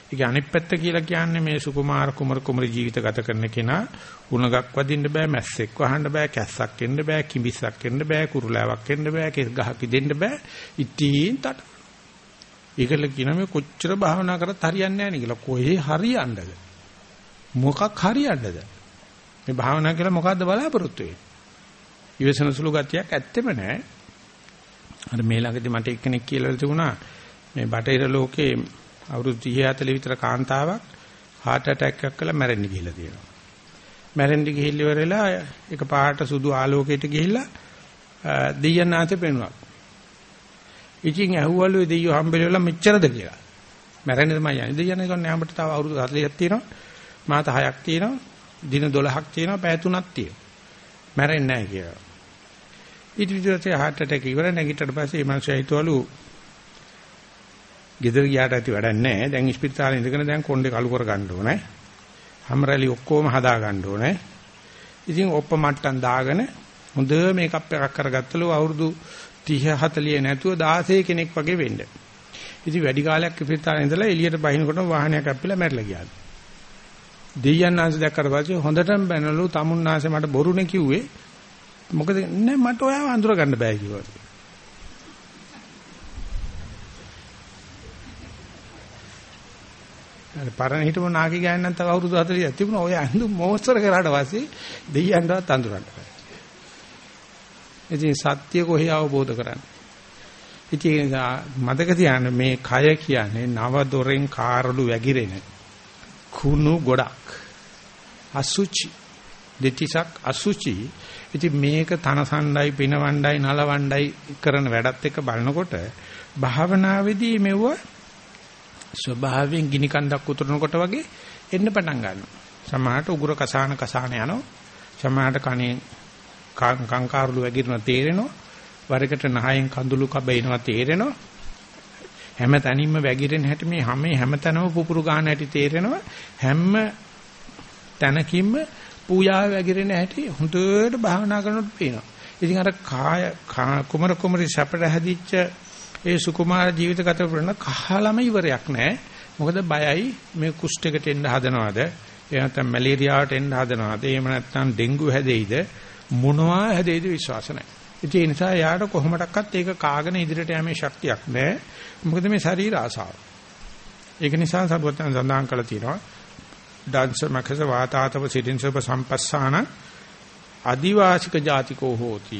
ඒක අනිත් පැත්ත කියලා කියන්නේ මේ සුකුමාර කුමර කුමරි ජීවිත ගත කරන කෙනා උණගක් වදින්න බෑ, මැස්සෙක් වහන්න බෑ, කැස්සක් එන්න බෑ, කිඹිස්සක් එන්න බෑ, කුරුලාවක් එන්න බෑ, කෙස් ගහක් ඉදෙන්න බෑ. ඉතින් තට ඒකල කියන මේ කොච්චර භාවනා කරත් හරියන්නේ නැහැ නේ කියලා. කොහේ හරියන්නද? මොකක් හරියන්නද? මේ භාවනා කියලා මොකද්ද බලාපොරොත්තු වෙන්නේ? ඉවසන සුළු ගතියක් ඇත්තෙම නැහැ. අර මේ ළඟදී මට එක්කෙනෙක් කියලා තිබුණා මේ බටහිර ලෝකේ අවුරුදු 30 40 විතර කාන්තාවක් heart attack එකක් කළා මැරෙන්න ගිහිල්ලා තියෙනවා. මැරෙන්න ගිහිල්ලා ඉවරලා එක පාට සුදු ආලෝකයට ගිහිල්ලා දෙයයන් ආතේ පෙනුණා. ඉතින් ඇහුවලු දෙයියෝ හම්බෙලා මෙච්චරද කියලා. මැරෙන්න තමයි යන්නේ. දෙයයන් කියන්නේ හැමකට තව අවුරුදු 40ක් තියෙනවා. මාත 6ක් තියෙනවා. දින 12ක් තියෙනවා. පැය 3ක් තියෙනවා. මැරෙන්නේ නැහැ කියලා. ඊට විදිහට heart attack ඉවර නැගිටට පස්සේ මේ මනුස්සයා හිතවලු ගෙදර ගියාට ඇති වැඩක් නැහැ. දැන් ඉස්පිරිතාලේ ඉඳගෙන දැන් කොණ්ඩේ කළු කර ගන්න ඕනේ. හැමරලි ඔක්කොම හදා ගන්න ඕනේ. ඉතින් ඔප්ප මට්ටම් දාගෙන හොඳ මේකප් එකක් කරගත්තලු අවුරුදු 30 40 නැතුව 16 කෙනෙක් වගේ වෙන්න. ඉතින් වැඩි කාලයක් ඉස්පිරිතාලේ ඉඳලා එළියට බහිනකොට වාහනයක් අප්පිලා මැරලා ගියා. දෙයයන් ආංශ දැක්කට පස්සේ හොඳටම බැනලු තමුන් ආංශ මට බොරුනේ කිව්වේ මොකද නෑ මට ඔයාව අඳුර ගන්න බෑ කිව්වා. අර පරණ හිටපු නාකි ගෑනන් තව අවුරුදු 40ක් තිබුණා. ඔය අඳු මොස්තර කරාට පස්සේ දෙයයන්වත් අඳුරන්න බෑ. ඉතින් සත්‍ය කොහේ අවබෝධ කරන්නේ? ඉතින් මතක තියාගන්න මේ කය කියන්නේ නව දොරෙන් කාරළු වැగిරෙන කුණු ගොඩක් අසුචි දෙතිසක් අසුචි. ඉතින් මේක තනසණ්ඩයි පිනවණ්ඩයි නලවණ්ඩයි කරන වැඩත් එක්ක බලනකොට භාවනාවේදී මෙව ස්වභාවයෙන් ගිනි කන්දක් උතුරනකොට වගේ එන්න පටන් ගන්නවා. සමහරට උගුර කසාන කසාන යනවා. සමහරට කනේ කංකාරුළු වැගිරෙනවා තේරෙනවා. වරකට නහයෙන් කඳුළු කබේනවා තේරෙනවා. හැම තැනින්ම වැගිරෙන හැටි මේ හැම හැමතැනම පුපුරු ගන්න හැටි තේරෙනවා. හැම තැනකින්ම පූජා වැගිරෙන හැටි හොඳට භාවනා කරනකොට පේනවා. ඉතින් අර කාය කුමර කුමරි සැපට හැදිච්ච ඒ සුකුමාර ජීවිත ගත කරන කහලම ඉවරයක් නැහැ. මොකද බයයි මේ කුෂ්ඨයකට එන්න හදනවද? එහෙම නැත්නම් මැලේරියාවට එන්න හදනවද? එහෙම නැත්නම් ඩෙන්ගු හැදෙයිද? මොනවා හැදෙයිද විශ්වාස නැහැ. ඉතින් ඒ නිසා යාට කොහොමඩක්වත් ඒක කාගෙන ඉදිරියට යෑමේ ශක්තියක් නැහැ. මොකද මේ ශරීර ආසාව. ඒක නිසා සරුවත්න සඳහන් කළා තියෙනවා. ඩාන්ස මකස වාතාතව සිටින්සප සම්පස්සාන ආදිවාසික ජාතිකෝ හෝති.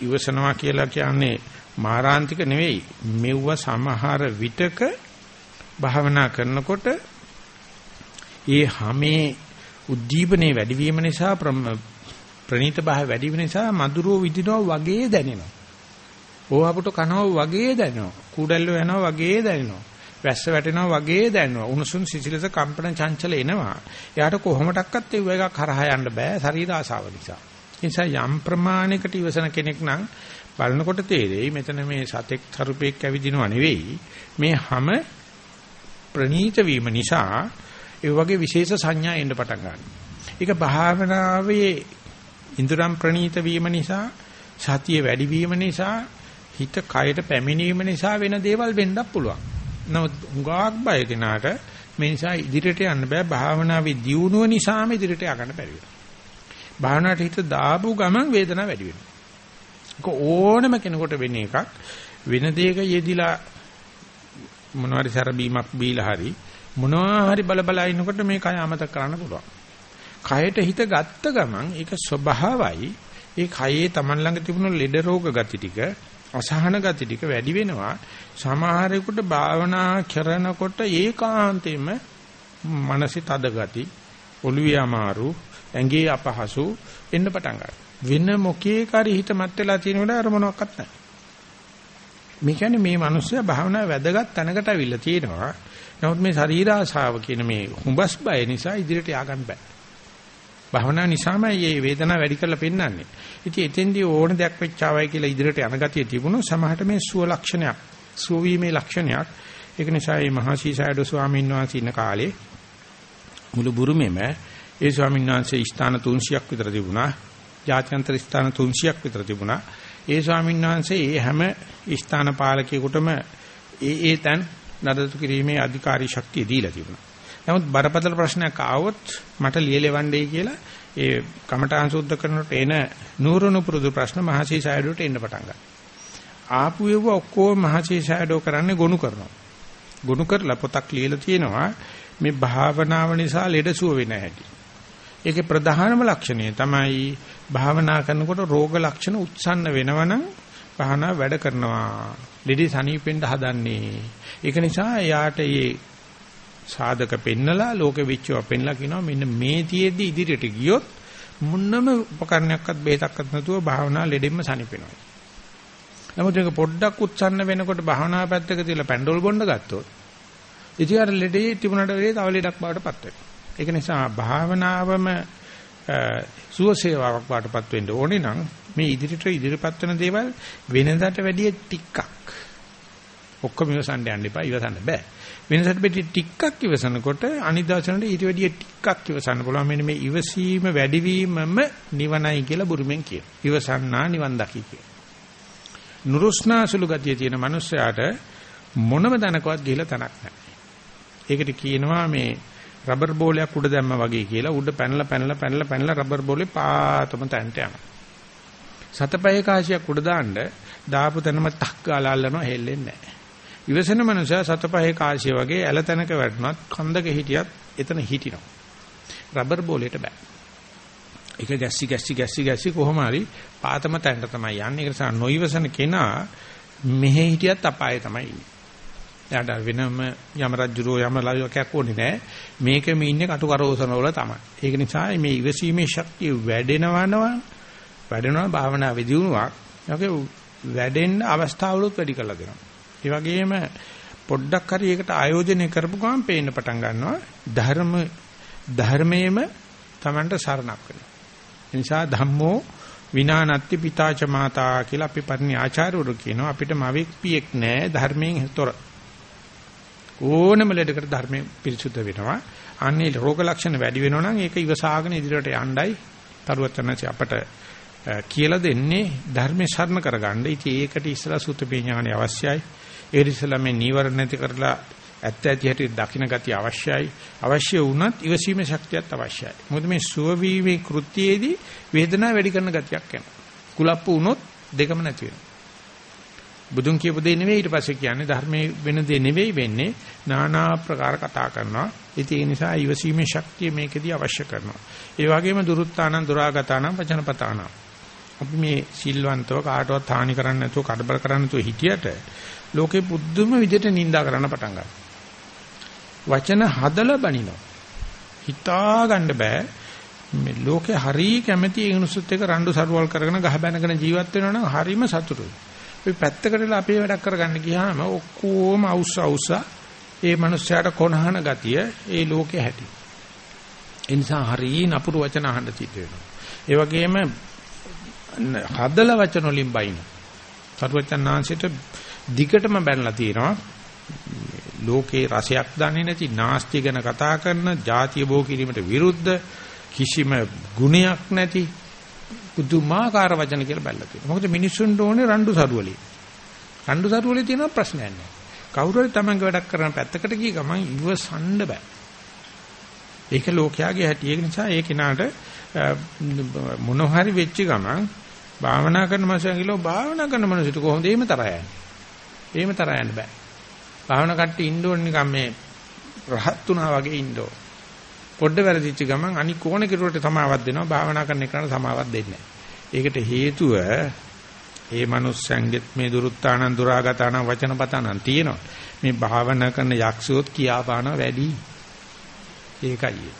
ඉවසනවා කියලා කියන්නේ මාරාන්තික නෙවෙයි. මෙව්ව සමහර විටක භාවනා කරනකොට ඒ හැමේ උද්දීපනේ වැඩිවීම නිසා ප්‍රණීත භාවය වැඩි වෙන නිසා මధుරෝ විදිනවා වගේ දැනෙනවා. ඕවපුට කනවා වගේ දැනෙනවා. කුඩල්ලෝ යනවා වගේ දැනෙනවා. වැස්ස වැටෙනවා වගේ දැනෙනවා. උණුසුම් සිසිලස කම්පන චංචල එනවා. එයාට කොහොමඩක්වත් ඒ එකක් කරහා යන්න බෑ ශරීර ආසාව නිසා. ඒ නිසා යම් ප්‍රමාණයකට ඉවසන කෙනෙක් නම් බලනකොට තේරෙයි මෙතන මේ සතෙක් සරුපෙක් ඇවිදිනව නෙවෙයි. මේ හැම ප්‍රනීත වීම නිසා ඒ වගේ විශේෂ සංඥා එන්න පටන් ගන්නවා. ඒක භාවනාවේ ඉන්ද්‍රම් ප්‍රනීත වීම නිසා සතිය වැඩි වීම නිසා හිත කයට පැමිණීම නිසා වෙන දේවල් වෙන්නත් පුළුවන්. නමුත් හුඟක් බය කෙනාට මේ නිසා ඉදිරියට යන්න බෑ භාවනාවේ දියුණුව නිසාම ඉදිරියට යන්න බැරි වෙනවා. භාවනාවට හිත දාපු ගමන් වේදනාව වැඩි වෙනවා. ඒක ඕනම කෙනෙකුට වෙන එකක්. වෙන දෙයක යෙදිලා මොනවාරි සරබීමක් බීලා හරි මොනවා හරි බල බල ඉන්නකොට මේ කය අමතක කරන්න පුළුවන්. කයට හිත ගත්ත ගමන් ඒක ස්වභාවයි. ඒ කයේ Taman ළඟ තිබුණු ලෙඩ රෝග ගති ටික, අසහන ගති ටික වැඩි වෙනවා. සමහරෙකුට භාවනා කරනකොට ඒකාන්තයෙන්ම මනසේ තද ගති, ඔළුවේ අමාරු, ඇඟේ අපහසු එන්න පටන් ගන්නවා. වෙන මොකේකාරී හිත මත් වෙලා තියෙන වෙලාව අර මොනවත් නැහැ. මේ කියන්නේ මේ මිනිස්සයා භාවනා වැදගත් තැනකට අවිල්ල තියෙනවා. නමුත් මේ ශරීර ආශාව කියන මේ හුඹස් බය නිසා ඉදිරියට ය아가න්න බෑ. භවනා නිසාමයි මේ වේදනාව වැඩි කරලා පෙන්වන්නේ. ඉතින් එතෙන්දී ඕන දෙයක් වෙච්චාවයි කියලා ඉදිරියට යන ගතිය තිබුණොත් සමහරට මේ සුව ලක්ෂණයක්, සුව වීමේ ලක්ෂණයක්. ඒක නිසා මේ මහසී සයඩෝ ස්වාමීන් වහන්සේ ඉන්න කාලේ මුළු බුරුමෙම ඒ ස්වාමීන් වහන්සේ ස්ථාන 300ක් විතර තිබුණා. ජාත්‍යන්තර ස්ථාන 300ක් විතර තිබුණා. ඒ ස්වාමීන් වහන්සේ ඒ හැම ස්ථාන පාලකයෙකුටම ඒ ඒ තැන් නඩත්තු කිරීමේ අධිකාරී ශක්තිය දීලා තිබුණා. නමුත් බරපතල ප්‍රශ්නයක් ආවොත් මට ලියලෙවන්නේ කියලා ඒ කමඨාන් සුද්ධ කරනකොට එන නూరుණු පුරුදු ප්‍රශ්න මහසී සයඩෝට එන්න පටන් ගන්නවා. ආපු ඒව ඔක්කොම මහසී සයඩෝ කරන්නේ ගොනු කරනවා. ගොනු කරලා පොතක් ලියලා තියෙනවා මේ භාවනාව නිසා ලෙඩසුව වෙන හැටි. ඒකේ ප්‍රධානම ලක්ෂණය තමයි භාවනා කරනකොට රෝග ලක්ෂණ උත්සන්න වෙනවනම් භාවනාව වැඩ කරනවා. ලෙඩි සනීපෙන්න හදන්නේ. ඒක නිසා යාට මේ සාධක පෙන්නලා ලෝකෙ විච්චව පෙන්නලා කියනවා මෙන්න මේ තියේදී ඉදිරියට ගියොත් මුන්නම උපකරණයක්වත් බේතක්වත් නැතුව භාවනා ලෙඩෙන්න සනිපෙනවා. නමුත් මේක පොඩ්ඩක් උත්සන්න වෙනකොට භාවනා පැත්තක තියලා පැන්ඩෝල් බොන්න ගත්තොත් ඉතින් අර ලෙඩේ තිබුණාට වෙලේ තව ලෙඩක් බාටපත් වෙනවා. ඒක නිසා භාවනාවම සුවසේවාවක් බාටපත් වෙන්න ඕනේ නම් මේ ඉදිරියට ඉදිරියපත් වෙන දේවල් වෙනදාට වැඩිය ටිකක් ඔක්කොම ඉවසන්න යන්න එපා ඉවසන්න බෑ. වෙනසට පිටි ටිකක් ඉවසනකොට අනිදාසනට ඊට වැඩිය ටිකක් ඉවසන්න පුළුවන් මෙන්න මේ ඉවසීම වැඩිවීමම නිවනයි කියලා බුරුමෙන් කියන. ඉවසන්නා නිවන් දකි කියන. නුරුස්නාසුළු ගතිය තියෙන මනුස්සයාට මොනම දනකවත් ගිහිලා තනක් නැහැ. ඒකට කියනවා මේ රබර් බෝලයක් උඩ දැම්මා වගේ කියලා උඩ පැනලා පැනලා පැනලා පැනලා රබර් බෝලේ පාතම තැන්ට යනවා. සතපය කාසියක් උඩ දාන්න දාපු තැනම ටක් ගාලා අල්ලනවා හෙල්ලෙන්නේ නැහැ. ඉවසන මනුස්සයා සතපහේ කාසිය වගේ ඇල තැනක වැටුණත් කන්දක හිටියත් එතන හිටිනවා. රබර් බෝලෙට බෑ. ඒක ගැස්සි ගැස්සි ගැස්සි ගැස්සි කොහොම හරි පාතම තැනට තමයි යන්නේ. ඒක නිසා නොයිවසන කෙනා මෙහෙ හිටියත් අපායේ තමයි ඉන්නේ. එයාට වෙනම යම රජුරෝ යම ලයකයක් ඕනේ නැහැ. මේකෙම ඉන්නේ කටු කරෝසන වල තමයි. ඒක නිසා මේ ඉවසීමේ ශක්තිය වැඩෙනවනවා වැඩෙනවා භාවනා විදිනුවක්. ඒකේ වැඩෙන්න අවස්ථාවලුත් වැඩි කරලා දෙනවා. ඒ වගේම පොඩ්ඩක් හරි ඒකට ආයෝජනය කරපු ගමන් පේන්න පටන් ගන්නවා ධර්ම ධර්මයේම Tamanට සරණක් වෙනවා. ඒ නිසා ධම්මෝ විනානත්ති පිතාච මාතා කියලා අපි පරිණි ආචාර්යවරු කියනවා අපිට මවෙක් පියෙක් නැහැ ධර්මයෙන් තොර. ඕනම ලෙඩකට ධර්මයෙන් පිරිසුදු වෙනවා. අන්නේ රෝග ලක්ෂණ වැඩි වෙනවා නම් ඒක ඉවසාගෙන ඉදිරියට යණ්ඩයි තරුවචනසි අපට කියලා දෙන්නේ ධර්මේ සරණ කරගන්න. ඉතින් ඒකට ඉස්සලා සුතපේ ඥානය අවශ්‍යයි. ඒ ඉස්සලා මේ නීවරණ නැති කරලා ඇත්ත ඇති හැටි දකින්න ගතිය අවශ්‍යයි. අවශ්‍ය වුණත් ඉවසීමේ ශක්තියත් අවශ්‍යයි. මොකද මේ සුව වීමේ කෘත්‍යයේදී වේදනාව වැඩි කරන ගතියක් යනවා. කුලප්පු වුණොත් දෙකම නැති වෙනවා. බුදුන් කියපු දේ නෙවෙයි ඊට පස්සේ කියන්නේ ධර්මයේ වෙන දේ නෙවෙයි වෙන්නේ নানা ආකාර කතා කරනවා. ඉතින් ඒ නිසා ඉවසීමේ ශක්තිය මේකෙදී අවශ්‍ය කරනවා. ඒ වගේම දුරුත්තානං දුරාගතානං වචනපතානං. අපි මේ සිල්වන්තව කාටවත් හානි කරන්නේ නැතුව කඩබල කරන්නේ නැතුව හිටියට ලෝකේ පුදුම විදිහට නිඳා කරන්න පටන් ගන්නවා. වචන හදලා බනිනවා. හිතා ගන්න බෑ. මේ ලෝකේ හරිය කැමැති ඒ මිනිස්සුත් එක්ක රණ්ඩු සරුවල් කරගෙන ගහ බැනගෙන ජීවත් වෙනවා නම් හරිම සතුටුයි. අපි පැත්තකටලා අපේ වැඩක් කරගන්න ගියාම ඔක්කොම අවුස්ස අවුස්ස ඒ මිනිස්යාට කොනහන ගතිය ඒ ලෝකේ හැටි. ඒ නිසා හරිය නපුරු වචන අහන්න සිද්ධ වෙනවා. ඒ වගේම හදලා වචන වලින් බයින. සරුවචනාංශයට දිගටම බැනලා තියෙනවා. ලෝකේ රසයක් දන්නේ නැති නාස්ති ගැන කතා කරන ಜಾතිය බෝ කිරීමට විරුද්ධ කිසිම ගුණයක් නැති පුදුමාකාර වචන කියලා බැලලා තියෙනවා. මොකද මිනිස්සුන්ට ඕනේ රණ්ඩු සරුවලේ. රණ්ඩු සරුවලේ තියෙන ප්‍රශ්නයක් නෑ. කවුරු හරි තමන්ගේ වැඩක් කරන පැත්තකට ගිය ගමන් ඉවසන්න බෑ. ඒක ලෝකයාගේ හැටි. ඒක නිසා ඒ කෙනාට මොන හරි වෙච්ච ගමන් භාවනා කරන මනුස්සයන් කියලා භාවනා කරන මනුස්සයට කොහොමද එහෙම තරහ යන්නේ? එහෙම තරහ යන්න බෑ. භාවනා කට්ටිය ඉන්න ඕනේ නිකන් මේ රහත් උනා වගේ ඉන්න ඕන. පොඩ්ඩ වැරදිච්ච ගමන් අනික් ඕන කෙරුවට සමාවක් දෙනවා භාවනා කරන එකට සමාවක් දෙන්නේ ඒකට හේතුව ඒ මනුස්සයන්ගෙත් මේ දුරුත්තානන් දුරාගතාන වචනපතනන් තියෙනවා. මේ භාවනා කරන යක්ෂයොත් කියාපාන වැඩි. ඒකයි.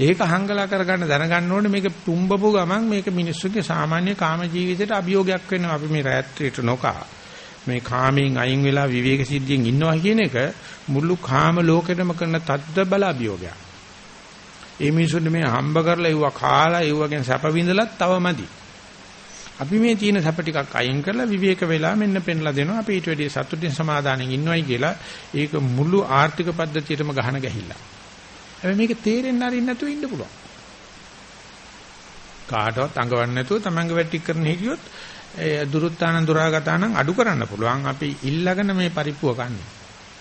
ඒක හංගලා කරගන්න දැනගන්න ඕනේ මේක තුම්බපු ගමන් මේක මිනිස්සුගේ සාමාන්‍ය කාම ජීවිතයට අභියෝගයක් වෙනවා. අපි මේ රැත්‍රියට නොකා මේ කාමයෙන් අයින් වෙලා විවේක සිද්ධියෙන් ඉන්නවා කියන එක මුළු කාම ලෝකෙටම කරන තද්ද බල අභියෝගයක්. ඒ මිනිසුන්ට මේ හම්බ කරලා ඒව කාලා ඒවගෙන් සැප විඳලත් තවමදි. අපි මේ තියෙන සැප ටිකක් අයින් කරලා විවේක වෙලා මෙන්න පෙන්ලා දෙනවා අපි ඊට වැඩි සතුටින් සමාදානෙන් ඉන්නවයි කියලා ඒක මුළු ආර්ථික පද්ධතියටම ගහන ගැහිලා. හැබැයි මේක තේරෙන්න අරින්න නැතුව ඉන්න පුළුවන්. කාටවත් අඟවන්න නැතුව තමන්ගේ වැඩ ටික කරන හිටියොත් ඒ දුරුත්තාන දුරාගතානම් අඩු කරන්න පුළුවන්. අපි ඊළඟන මේ පරිප්පුව කන්නේ.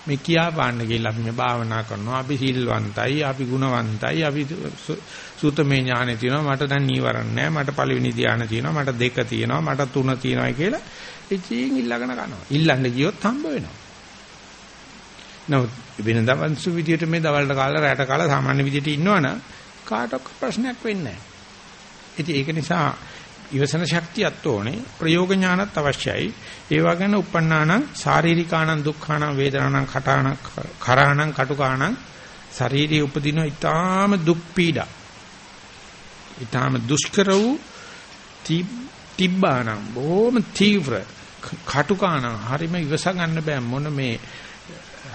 මේ කියා පාන්න කියලා අපි මේ භාවනා කරනවා. අපි සීල්වන්තයි, අපි ගුණවන්තයි, අපි සූතමේ ඥානෙ තියෙනවා. මට දැන් නීවරණ නැහැ. මට පළවෙනි ධානය තියෙනවා. මට දෙක තියෙනවා. මට තුන තියෙනවා කියලා ඉතින් ඊළඟන කනවා. ඊළඟ ගියොත් හම්බ වෙනවා. නමුත් වෙනදා වන්සු විදියට මේ දවල්ට කාලා රැට කාලා සාමාන්‍ය විදියට ඉන්නවනම් කාටවත් ප්‍රශ්නයක් වෙන්නේ නැහැ. ඉතින් ඒක නිසා ඉවසන ශක්තියත් ඕනේ ප්‍රයෝග ඥානත් අවශ්‍යයි. ඒ වගේන උපන්නාන ශාරීරිකානං දුක්ඛානං වේදනානං කටානං කරාණං කටුකාණං ශාරීරික උපදින ඊටාම දුක් පීඩා. ඊටාම දුෂ්කර වූ තිබ්බානම් බොහොම තීව්‍ර කටුකාණං හරිම ඉවස ගන්න බෑ. මොන මේ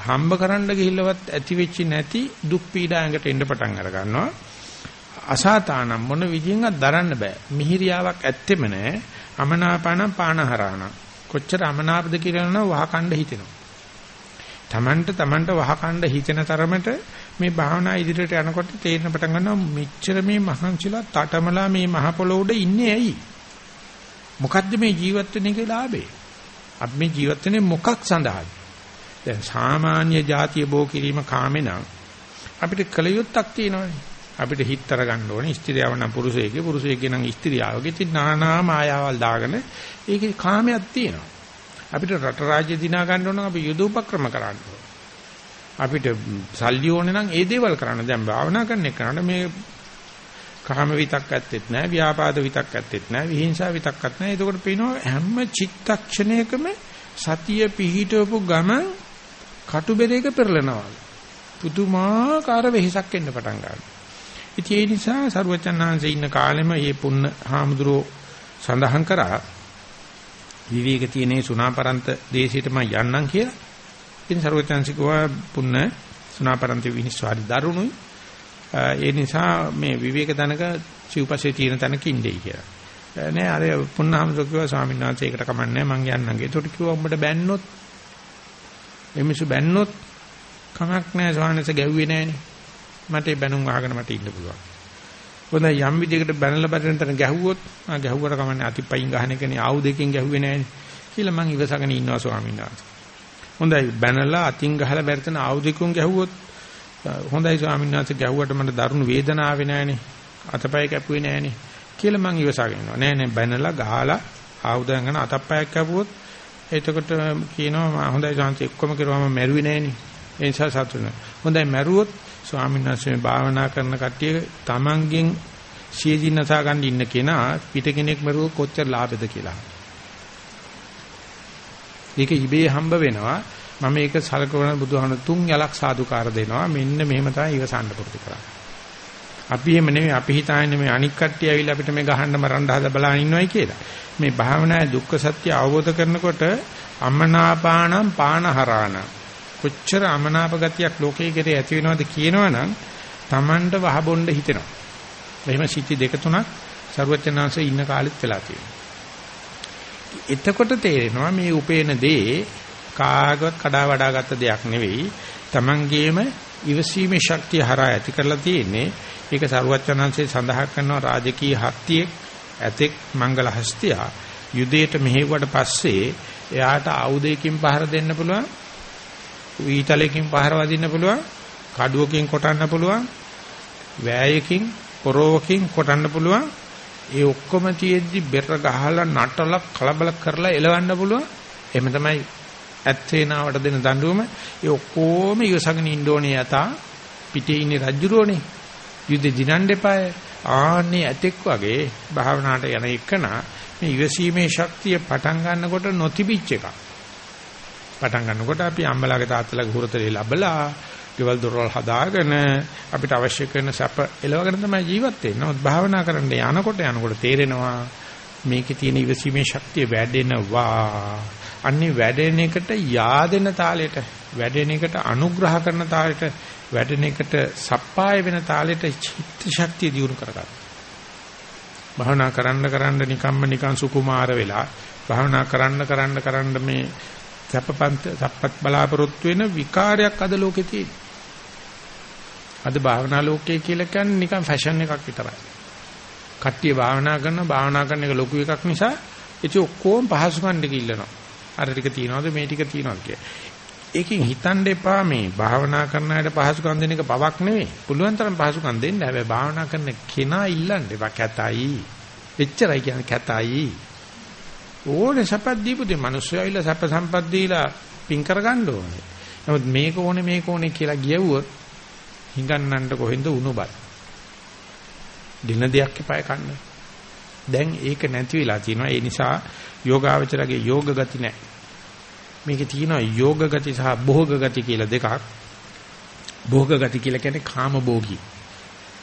හම්බ කරන්න ගිහිල්ලවත් ඇති වෙච්චි නැති දුක් පීඩා ඇඟට එන්න පටන් අර ගන්නවා අසාතානම් මොන විදියෙන්වත් දරන්න බෑ. මිහිරියාවක් ඇත්තෙම නෑ. අමනාපානම් පානහරානම්. කොච්චර අමනාපද කියලා නම් වහකණ්ඩ හිතෙනවා. Tamanට Tamanට වහකණ්ඩ හිතෙන තරමට මේ භාවනා ඉදිරියට යනකොට තේරෙන පටන් ගන්නවා මෙච්චර මේ මහන්සිලා තටමලා මේ මහ පොළොව උඩ ඉන්නේ ඇයි? මොකද්ද මේ ජීවත් වෙන එකේ ලාභේ? අපි මේ ජීවත් වෙන්නේ මොකක් සඳහාද? දැන් සාමාන්‍ය જાතිය බෝ කිරීම කාමෙනම් අපිට කල යුත්තක් තියෙනවානේ. අපිට හිතතර ගන්න ඕනේ ස්ත්‍රියව නම් පුරුෂයෙක්ගේ පුරුෂයෙක්ගේ නම් ස්ත්‍රියාවගේ ඉතින් নানা මායාවල් දාගෙන ඒකේ කාමයක් තියෙනවා. අපිට රට රාජ්‍ය දිනා ගන්න ඕන අපි යුද උපක්‍රම කරන්න අපිට සල්ලි ඕනේ නම් ඒ දේවල් කරන්න. දැන් භාවනා කරන එකට මේ කාම විතක් ඇත්තෙත් නැහැ, ව්‍යාපාද විතක් ඇත්තෙත් නැහැ, විහිංසාව විතක්වත් නැහැ. එතකොට පේනවා හැම චිත්තක්ෂණයකම සතිය පිහිටවපු ගමන් කටුබෙරේක පෙරලනවා. පුදුමාකාර වෙහෙසක් එන්න පටන් ගන්නවා. ඉතින් ඒ නිසා සරුවචන්හන්සේ ඉන්න කාලෙම මේ පුන්න හාමුදුරුවෝ සඳහන් කරා විවේක තියෙනේ සුණාපරන්ත දේශයට මම යන්නම් කියලා. ඉතින් සරුවචන්සිකවා පුන්න සුණාපරන්ත විනිශ්වාරි දරුණුයි. ඒ නිසා මේ විවේක දනක සිව්පස්සේ තියෙන තැනක ඉඳී කියලා. නෑ අර පුන්නහමසෝ කිව්වා ස්වාමීන් වහන්සේ ඒකට කමන්නේ මං යන්නම්. ඒකට කිව්වා උඹට බැන්නොත් එමිසු බැන්නොත් කමක් නෑ ස්වාමීන් වහන්සේ ගැව්වේ නෑනේ. මට ඒ බැනුම් අහගෙන මට ඉන්න පුළුවන්. හොඳයි යම් විදිහකට බැනලා බැරෙන තැන ගැහුවොත් ආ ගැහුවට කමන්නේ අතිපයින් ගහන එකනේ ආයුධකින් ගැහුවේ නෑනේ කියලා මං ඉවසගෙන ඉන්නවා ස්වාමීන් වහන්සේ. හොඳයි බැනලා අතින් ගහලා බැරි තැන ආයුධකින් ගැහුවොත් හොඳයි ස්වාමීන් වහන්සේ ගැහුවට මට දරුණු වේදනාවක් නෑනේ. අතපය කැපුවේ නෑනේ කියලා මං ඉවසගෙන ඉන්නවා. නෑ නෑ බැනලා ගහලා ආයුධයෙන් ගන්න අතපයක් කැපුවොත් එතකොට කියනවා හොඳයි සාන්ති එක්කම කරුවාම මැරුවේ නෑනේ. ඒ නිසා සතුටු හොඳයි මැරුවොත් ස්වාමීන් වහන්සේ භාවනා කරන කට්ටිය තමන්ගෙන් සියදිනසා ගන්න ඉන්න කෙනා පිට කෙනෙක් මරුව කොච්චර ලාභද කියලා. ඒක ඉබේ හම්බ වෙනවා. මම ඒක සලකවන බුදුහාමුදුරු තුන් යලක් සාදුකාර දෙනවා. මෙන්න මෙහෙම තමයි ඉවසන්න පුරුදු කරන්නේ. අපි එහෙම නෙමෙයි අපි හිතාන්නේ මේ අනික් කට්ටිය ඇවිල්ලා අපිට මේ ගහන්න මරන්න හදලා බලන් ඉන්නවයි කියලා. මේ භාවනාවේ දුක්ඛ සත්‍ය අවබෝධ කරනකොට අමනාපානම් පානහරාණ කොච්චර අමනාප ගතියක් ලෝකයේ කෙරේ ඇති වෙනවද කියනවනම් Tamanට වහබොණ්ඩ හිතෙනවා. එහෙම සිටි දෙක තුනක් ਸਰුවචනාංශයේ ඉන්න කාලෙත් වෙලා තියෙනවා. එතකොට තේරෙනවා මේ උපේන දේ කාගවත් කඩා වඩා ගත්ත දෙයක් නෙවෙයි. Tamanගේම ඉවසීමේ ශක්තිය හරහා ඇති කරලා තියෙන්නේ. ඒක ਸਰුවචනාංශයේ සඳහන් කරනවා රාජකීය හත්තියෙක් ඇතෙක් මංගල හස්තියා යුදයට මෙහෙව්වට පස්සේ එයාට ආයුධයකින් පහර දෙන්න පුළුවන් ඊතලයකින් පහර වදින්න පුළුවන් කඩුවකින් කොටන්න පුළුවන් වෑයකින් පොරොවකින් කොටන්න පුළුවන්. ඒ ඔක්කොම තියෙද්දි බෙර ගහලා නටලා කලබල කරලා එලවන්න පුළුවන්. එහෙම තමයි ඇත්තේනාවට දෙන දඬුවම. ඒ ඔක්කොම ඉවසගෙන ඉන්න ඕනේ යතා. පිටේ ඉන්නේ රජුරෝනේ. යුද්ධ දිනන්න එපාය. ආන්නේ ඇතෙක් වගේ භාවනාවට යන එකනා මේ ඉවසීමේ ශක්තිය පටන් ගන්නකොට නොතිබිච්ච එකක්. පටන් ගන්නකොට අපි අම්මලාගේ තාත්තලාගේ හුරතේ ලැබලා ගෙවල් දොරවල් හදාගෙන අපිට අවශ්‍ය කරන සැප එලවගෙන තමයි ජීවත් වෙන්නේ. නමුත් භාවනා කරන්න යනකොට යනකොට තේරෙනවා මේකේ තියෙන ඉවසීමේ ශක්තිය වැඩෙනවා. අන්නේ වැඩෙන එකට yaadෙන තාලෙට වැඩෙන එකට අනුග්‍රහ කරන තාලෙට වැඩෙන එකට සප්පාය වෙන තාලෙට චිත්ත ශක්තිය දියුණු කරගන්න. භාවනා කරන්න කරන්න නිකම්ම නිකන් සුකුමාර වෙලා භාවනා කරන්න කරන්න කරන්න මේ සැපපන්ත සප්පත් බලාපොරොත්තු වෙන විකාරයක් අද ලෝකේ තියෙන. අද භාවනා ලෝකයේ කියලා කියන්නේ නිකන් ෆැෂන් එකක් විතරයි. කට්ටිය භාවනා කරන භාවනා කරන එක ලොකු එකක් නිසා ඉතින් ඔක්කොම පහසුකම් දෙක ඉල්ලනවා. අර ටික තියනවාද මේ ටික තියනවාද කියලා. ඒකෙන් හිතන්න එපා මේ භාවනා කරන අයට පහසුකම් දෙන එක පවක් නෙවෙයි. පුළුවන් තරම් පහසුකම් දෙන්න. හැබැයි භාවනා කරන කෙනා ඉල්ලන්න එපා කැතයි. එච්චරයි කියන්නේ කැතයි. ඕනේ සපත් දීපුදී මිනිස්සු ඇවිල්ලා සප සම්පත් දීලා පින් කරගන්න ඕනේ. නමුත් මේක ඕනේ මේක ඕනේ කියලා කියවුවොත් හිඟන්නන්ට කොහෙන්ද උණු බල. දින දෙයක් එපාය කන්න. දැන් ඒක නැති වෙලා තියෙනවා. ඒ නිසා යෝගාවචරගේ යෝග ගති නැහැ. මේකේ තියෙනවා යෝග ගති සහ භෝග ගති කියලා දෙකක්. භෝග ගති කියලා කියන්නේ කාම භෝගී.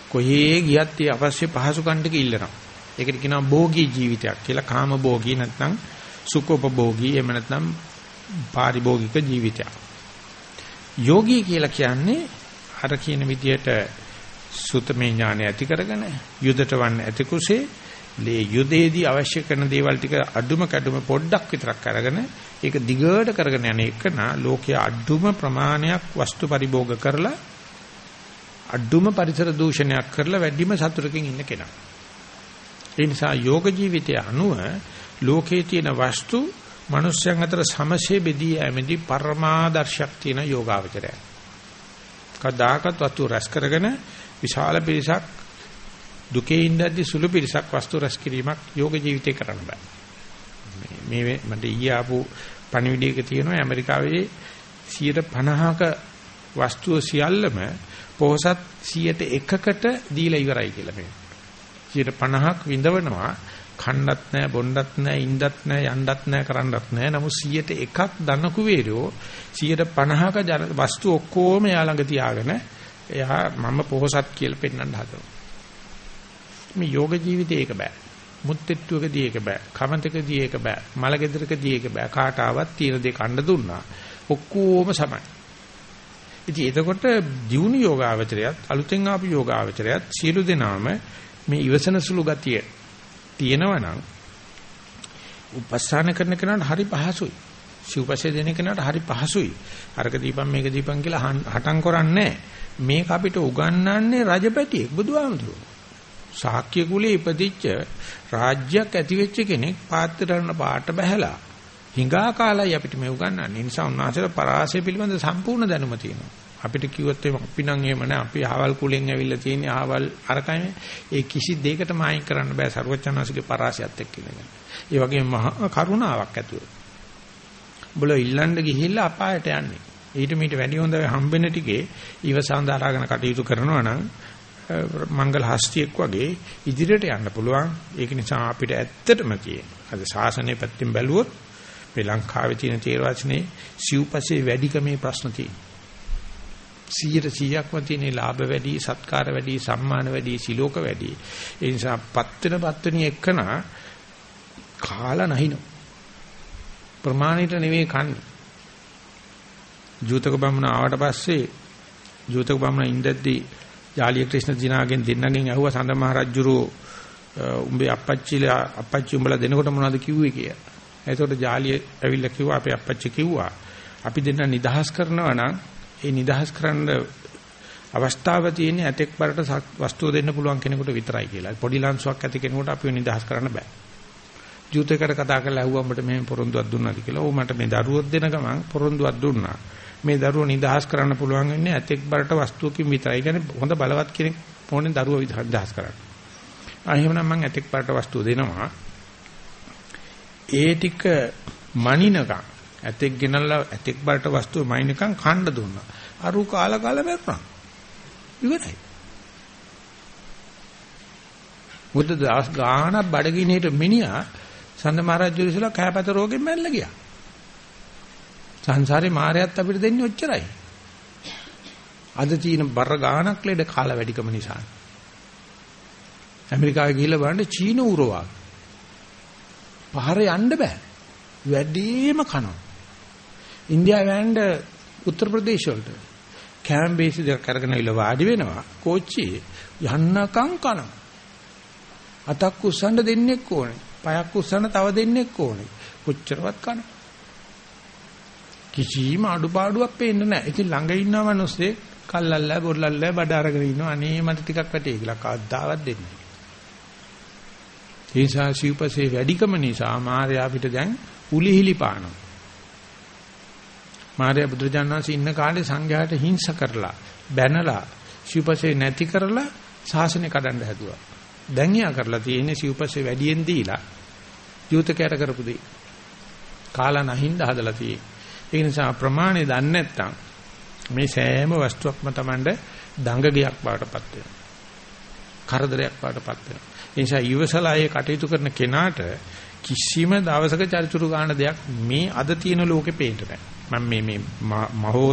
කොහේ ගියත් ඒ අවශ්‍ය පහසුකම් ටික ඉල්ලනවා. ඒකට කියනවා භෝගී ජීවිතයක් කියලා කාම භෝගී නැත්නම් සුඛෝපභෝගී එහෙම නැත්නම් පාරිභෝගික ජීවිතයක්. යෝගී කියලා කියන්නේ අර කියන විදියට සුතමේ ඥානය ඇති කරගෙන යුදට වන් ඇති කුසේ ලේ යුදේදී අවශ්‍ය කරන දේවල් ටික අඩුම කැඩුම පොඩ්ඩක් විතරක් අරගෙන ඒක දිගට කරගෙන යන එක නා ලෝකයේ අඩුම ප්‍රමාණයක් වස්තු පරිභෝග කරලා අඩුම පරිසර දූෂණයක් කරලා වැඩිම සතුටකින් ඉන්න කෙනා. ඒ නිසා යෝග ජීවිතය අනුව ලෝකයේ තියෙන වස්තු මිනිස්යන් අතර සමසේ බෙදී යෑමේදී පරමාදර්ශයක් තියෙන යෝගාවචරය. කදාකත් වස්තු රැස් කරගෙන විශාල පිරිසක් දුකේ ඉඳද්දි සුළු පිරිසක් වස්තු රැස් කිරීමක් යෝග ජීවිතේ කරන්න බෑ. මේ මට ඊයේ ආපු පණිවිඩයක තියෙනවා ඇමරිකාවේ 50ක වස්තුව සියල්ලම පොහසත් 100ට එකකට දීලා ඉවරයි කියලා මේ. 50ක් විඳවනවා කණ්ඩත් නැහැ, බොණ්ඩත් නැහැ, ඉන්දත් නැහැ, යන්නත් නැහැ, කරන්නත් නැහැ. නමුත් 100ට එකක් දන්න කුවේරෝ 150ක වස්තු ඔක්කොම එයා ළඟ තියාගෙන එයා මම පොහසත් කියලා පෙන්වන්න හදනවා. මේ යෝග ජීවිතේ ඒක බෑ. මුත්widetildeකදී ඒක බෑ. කමතකදී ඒක බෑ. මලගෙදරකදී ඒක බෑ. කාට ආවත් තියෙන දේ කන්න දුන්නා. ඔක්කොම සමයි. ඉතින් එතකොට දියුණු යෝගාවචරයත් අලුතෙන් ආපු යෝගාවචරයත් සියලු දෙනාම මේ ඉවසන සුළු ගතිය තියෙනවා නම් උපස්ථාන කරන කෙනාට හරි පහසුයි. සිව්පස්සේ දෙන කෙනාට හරි පහසුයි. අරක දීපන් මේක දීපන් කියලා හටම් කරන්නේ මේක අපිට උගන්වන්නේ රජපැටියෙක් බුදුහාමුදුරුවෝ. ශාක්‍ය කුලේ ඉපදිච්ච රාජ්‍යයක් ඇති වෙච්ච කෙනෙක් පාත්‍රරණ පාට බහැලා හිඟා කාලයි අපිට මේ උගන්වන්නේ. ඒ නිසා උන්වහන්සේලා පරාසය පිළිබඳ සම්පූර්ණ දැනුම තියෙනවා. අපිට කිව්වොත් එimhe අපි නම් එහෙම නෑ. අපි ආවල් කුලෙන් ඇවිල්ලා තියෙන්නේ ආවල් අරකයි. ඒ කිසි දෙයකට මායින් කරන්න බෑ ਸਰවචනාසිකේ පරාසයත් එක්ක ඉඳගෙන. ඒ වගේම මහා කරුණාවක් ඇතුව. උඹලා ඉල්ලන්න ගිහිල්ලා අපායට යන්නේ. ඊට මීට වැඩි හොඳ හම්බෙන ටිකේ ඊවසඳ අරගෙන කටයුතු කරනවා නම් මංගල හස්තියෙක් වගේ ඉදිරියට යන්න පුළුවන්. ඒක නිසා අපිට ඇත්තටම තියෙන. අද ශාසනය පැත්තෙන් බැලුවොත් මේ ලංකාවේ තියෙන තේරවාචනේ සිව්පසේ වැඩිකමේ ප්‍රශ්න තියෙනවා. 100%ක්ම තියෙන ලාභ වැඩි, සත්කාර වැඩි, සම්මාන වැඩි, සිලෝක වැඩි. ඒ නිසා පත් වෙන පත් වෙන එකන කාලා නැහිනු. ප්‍රමාණිත නෙවෙයි කන්නේ. ජූතක බමුණ ආවට පස්සේ ජූතක බමුණ ඉඳද්දී ජාලිය ක්‍රිෂ්ණ දිනාගෙන් දෙන්නගෙන් ඇහුවා සඳ මහ රජුරෝ උඹේ අපච්චිලා අපච්චි උඹලා දෙනකොට මොනවද කිව්වේ කියලා. එතකොට ජාලිය ඇවිල්ලා කිව්වා අපේ අපච්චි කිව්වා අපි දෙන්න නිදහස් කරනවා නම් ඒ නිදහස් කරන්න අවස්ථාව තියෙන්නේ ඇතෙක් බරට වස්තුව දෙන්න පුළුවන් කෙනෙකුට විතරයි කියලා. පොඩි ලංසුවක් ඇති කෙනෙකුට අපිව නිදහස් කරන්න බෑ. ජූතේකට කතා කරලා ඇහුවා උඹට මෙහෙම පොරොන්දුවක් දුන්නාද කියලා. "ඔව් මට මේ දරුවොත් දෙන ගමන් පොරොන්දුවක් දුන්නා. මේ දරුවෝ නිදහස් කරන්න පුළුවන් වෙන්නේ ඇතෙක් බරට වස්තුවකින් විතරයි. කියන්නේ හොඳ බලවත් කෙනෙක් ඕනේ දරුවෝ නිදහස් කරන්න." ආ එහෙමනම් මම ඇතෙක් බරට වස්තුව දෙනවා. ඒ ටික මනිනකම් ඇතෙක් ගෙනල්ලා ඇතෙක් බරට වස්තුව මයින්කම් කණ්ඩ දුන්නා. අරු කාලා කාලා මැරුණා. ඉවරයි. බුද්ධ දාස් ගාන බඩගිනේට මිනිහා සඳ මහරජු ඉස්සලා කෑපත රෝගෙන් මැරලා ගියා. සංසාරේ මායයත් අපිට දෙන්නේ ඔච්චරයි. අද තියෙන බර ගානක් ලෙඩ කාලා වැඩිකම නිසා. ඇමරිකාවේ ගිහිල්ලා බලන්න චීන උරවා. පහර යන්න බෑ. වැඩිම කනවා. ඉන්දියාවේ යන්න උත්තර ප්‍රදේශ වලට. කැම් බේස් දෙක අරගෙන ඉල වාඩි වෙනවා. කෝච්චියේ යන්නකම් කනවා. අතක් උස්සන්න දෙන්නෙක් ඕනේ. පයක් උස්සන්න තව දෙන්නෙක් ඕනේ. කොච්චරවත් කනවා. කිසිම අඩුපාඩුවක් පේන්නේ නැහැ. ඉතින් ළඟ ඉන්නව මිනිස්සේ කල්ලල්ලා බොරලල්ලා බඩ අරගෙන ඉන්නවා. අනේ මට ටිකක් වැටේ කියලා කවදාවත් දෙන්නේ ඒ නිසා සිව්පසේ වැඩිකම නිසා මාර්යා අපිට දැන් උලිහිලි පානවා. මාර්යා බුදුරජාණන්සේ ඉන්න කාලේ සංඝයාට හිංස කරලා බැනලා සිව්පසේ නැති කරලා ශාසනය කඩන්න හැදුවා. දැන් යා කරලා තියෙන්නේ සිව්පසේ වැඩියෙන් දීලා යූතකයට කරපු දෙයි. කාලා නැහින්ද හදලා තියෙන්නේ. ඒ නිසා ප්‍රමාණය දන්නේ නැත්නම් මේ සෑම වස්තුවක්ම Tamande දඟගයක් බවටපත් වෙනවා. කරදරයක් බවටපත් වෙනවා. ඒ නිසා ඊවසලා ඒ කටයුතු කරන කෙනාට කිසිම දවසක චරිචුරු ගන්න දෙයක් මේ අද තියෙන ලෝකේ පේන්න බෑ. මම මේ මේ මහෝ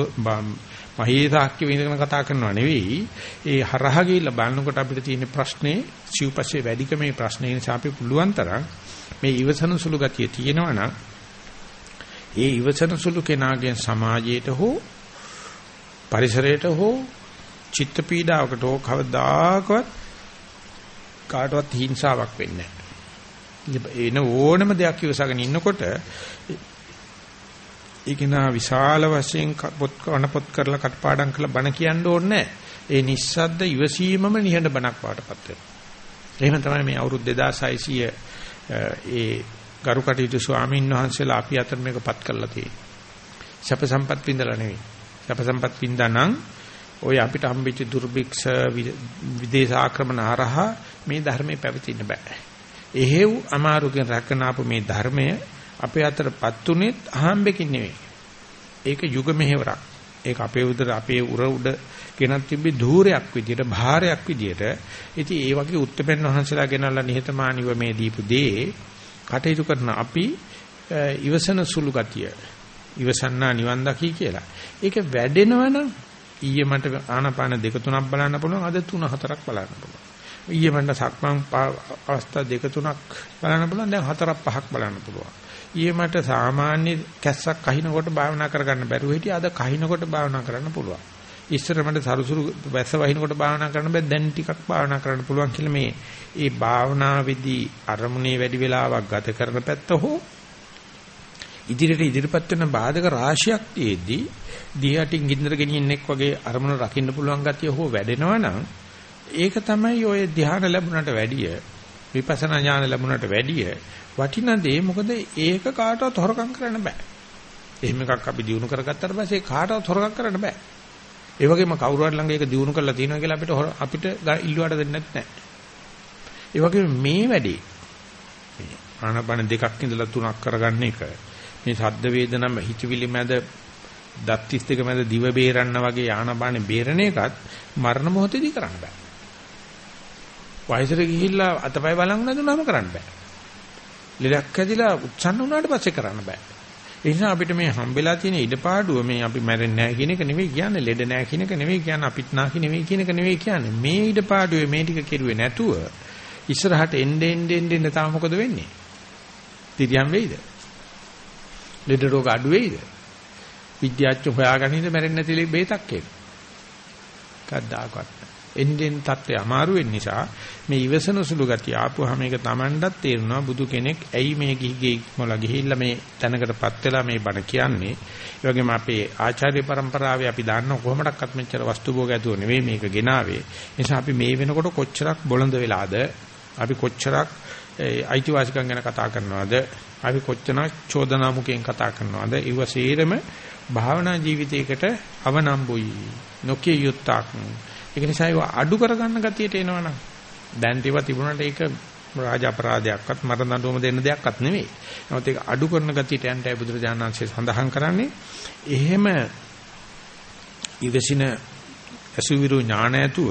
මහේසාක්‍ය විඳගෙන කතා කරනවා නෙවෙයි ඒ හරහා ගිහිල්ලා බලනකොට අපිට තියෙන ප්‍රශ්නේ සිව්පස්සේ වැඩිකමේ ප්‍රශ්නේ නිසා අපි පුළුවන් තරම් මේ ඉවසන සුළු ගතිය තියෙනවා නම් ඒ ඉවසන සුළු කෙනාගෙන් සමාජයට හෝ පරිසරයට හෝ චිත්ත පීඩාවකට හෝ කවදාකවත් කාටවත් හිංසාවක් වෙන්නේ නැහැ. එන ඕනම දෙයක් ඉවසගෙන ඉන්නකොට ඒක නා විශාල වශයෙන් පොත් කන පොත් කරලා කටපාඩම් කරලා බණ කියන්න ඕනේ ඒ නිස්සද්ද ඉවසීමම නිහඬ බණක් වාටපත් වෙනවා. එහෙම තමයි මේ අවුරුදු 2600 ඒ ගරු කටයුතු ස්වාමීන් වහන්සේලා අපි අතර මේකපත් කරලා තියෙන්නේ. සැප සම්පත් විඳලා නෙවෙයි. සැප සම්පත් විඳා නම් ඔය අපිට හම්බෙච්ච දුර්භික්ෂ විදේශ ආක්‍රමණ හරහා මේ ධර්මයේ පැවතින්න බෑ. එහෙව් අමාරුකින් රැකගෙන ආපු මේ ධර්මය අපේ අතරපත් උනේත් අහම්බෙකින් නෙවෙයි. ඒක යුග මෙහෙවරක්. ඒක අපේ උදර අපේ උර උඩ ගෙනත් තිබ්බේ ධූරයක් විදියට භාරයක් විදියට. ඉතින් ඒ වගේ උත්තරපෙන් වහන්සේලා ගෙනල්ලා නිහතමානීව මේ දීපු දේ කටයුතු කරන අපි ඉවසන සුළු ගතිය. ඉවසන්නා නිවන් දකි කියලා. ඒක වැඩෙනවනම් ඊයේ මට ආනාපාන දෙක තුනක් බලන්න පුළුවන් අද තුන හතරක් බලන්න පුළුවන්. ඊයේ මට සක්මන් අවස්ථා දෙක තුනක් බලන්න පුළුවන් දැන් හතරක් පහක් බලන්න පුළුවන්. ඊයේ මට සාමාන්‍ය කැස්සක් කහිනකොට භාවනා කරගන්න බැරුව හිටියා අද කහිනකොට භාවනා කරන්න පුළුවන්. ඉස්සර මට සරුසුරු වැස්ස වහිනකොට භාවනා කරන්න බෑ දැන් ටිකක් භාවනා කරන්න පුළුවන් කියලා මේ ඒ භාවනාවේදී අරමුණේ වැඩි වෙලාවක් ගත කරන පැත්ත හෝ ඉදිරියට ඉදිරිපත් වෙන බාධක රාශියක් තියේදී දිහාටින් ගින්දර ගෙනියන්නෙක් වගේ අරමුණ රකින්න පුළුවන් ගතිය හෝ වැඩෙනවා නම් ඒක තමයි ඔය ධ්‍යාන ලැබුණට වැඩිය විපස්සනා ඥාන ලැබුණට වැඩිය වටිනා දේ මොකද ඒක කාටවත් හොරකම් කරන්න බෑ. එහෙම එකක් අපි දිනු කරගත්තාට පස්සේ කාටවත් හොරකම් කරන්න බෑ. ඒ වගේම කවුරු හරි ළඟ ඒක දිනු කරලා තියෙනවා කියලා අපිට අපිට ඉල්ලුවාට දෙන්නේ නැහැ. ඒ වගේම මේ වැඩේ ආනපන දෙකක් ඉඳලා තුනක් කරගන්න එක මේ සද්ද වේදනම හිතවිලි මැද දත්තිස් දෙක මැද දිව බේරන්න වගේ ආනපානේ බේරණ එකත් මරණ මොහොතේදී කරන්න බෑ. වයසට ගිහිල්ලා අතපය බලන් නැතුනම කරන්න බෑ. ලෙඩක් ඇදිලා උත්සන්න වුණාට පස්සේ කරන්න බෑ. ඒ නිසා අපිට මේ හම්බෙලා තියෙන ඉඩපාඩුව මේ අපි මැරෙන්නේ නැහැ කියන එක නෙවෙයි කියන්නේ ලෙඩ නැහැ කියන එක නෙවෙයි කියන්නේ අපිට නාකි නෙවෙයි කියන එක නෙවෙයි කියන්නේ මේ ඉඩපාඩුවේ මේ ටික කෙරුවේ නැතුව ඉස්සරහට එන්න එන්න එන්න එන්න තාම මොකද වෙන්නේ? තිරියම් වෙයිද? ලෙඩ රෝග අඩු වෙයිද? විද්‍යාඥයෝ හොයාගන්නේ මැරෙන්නේ නැති බේතක් ඒක. කද්දාකවත්. එන්නෙන් තත්ත්වය අමාරු වෙන්න නිසා මේ ඉවසන සුළු ගතිය ආපුවාම මේක Tamanටත් තේරෙනවා බුදු කෙනෙක් ඇයි මේ ගිහිගේ මොලා ගිහිල්ලා මේ තැනකටපත් වෙලා මේ බණ කියන්නේ? ඒ වගේම අපේ ආචාර්ය પરම්පරාවේ අපි දන්න කොහොමඩක්වත් මෙච්චර වස්තු භෝග ඇතුව නෙවෙයි මේක ගෙනාවේ. නිසා අපි මේ වෙනකොට කොච්චරක් බොළඳ වෙලාද? අපි කොච්චරක් අයිතිවාසිකම් ගැන කතා කරනවද? අපි කොච්චරක් චෝදනා මුකෙන් කතා කරනවද? ඊව සේරම භාවනා ජීවිතයකට අවනම්බුයි. නොකිය යුත්තක්. ඒක නිසා ඒව අඩු කරගන්න ගතියට එනවනම් දැන් ඒවා තිබුණාට ඒක රාජ අපරාධයක්වත් මරණ දඬුවම දෙන්න දෙයක්වත් නෙවෙයි. නමුත් ඒක අඩු කරන ගතියට යන්ටයි බුදුරජාණන් වහන්සේ සඳහන් කරන්නේ. එහෙම ඉවසින අසුවිරු ඥාන ඇතුව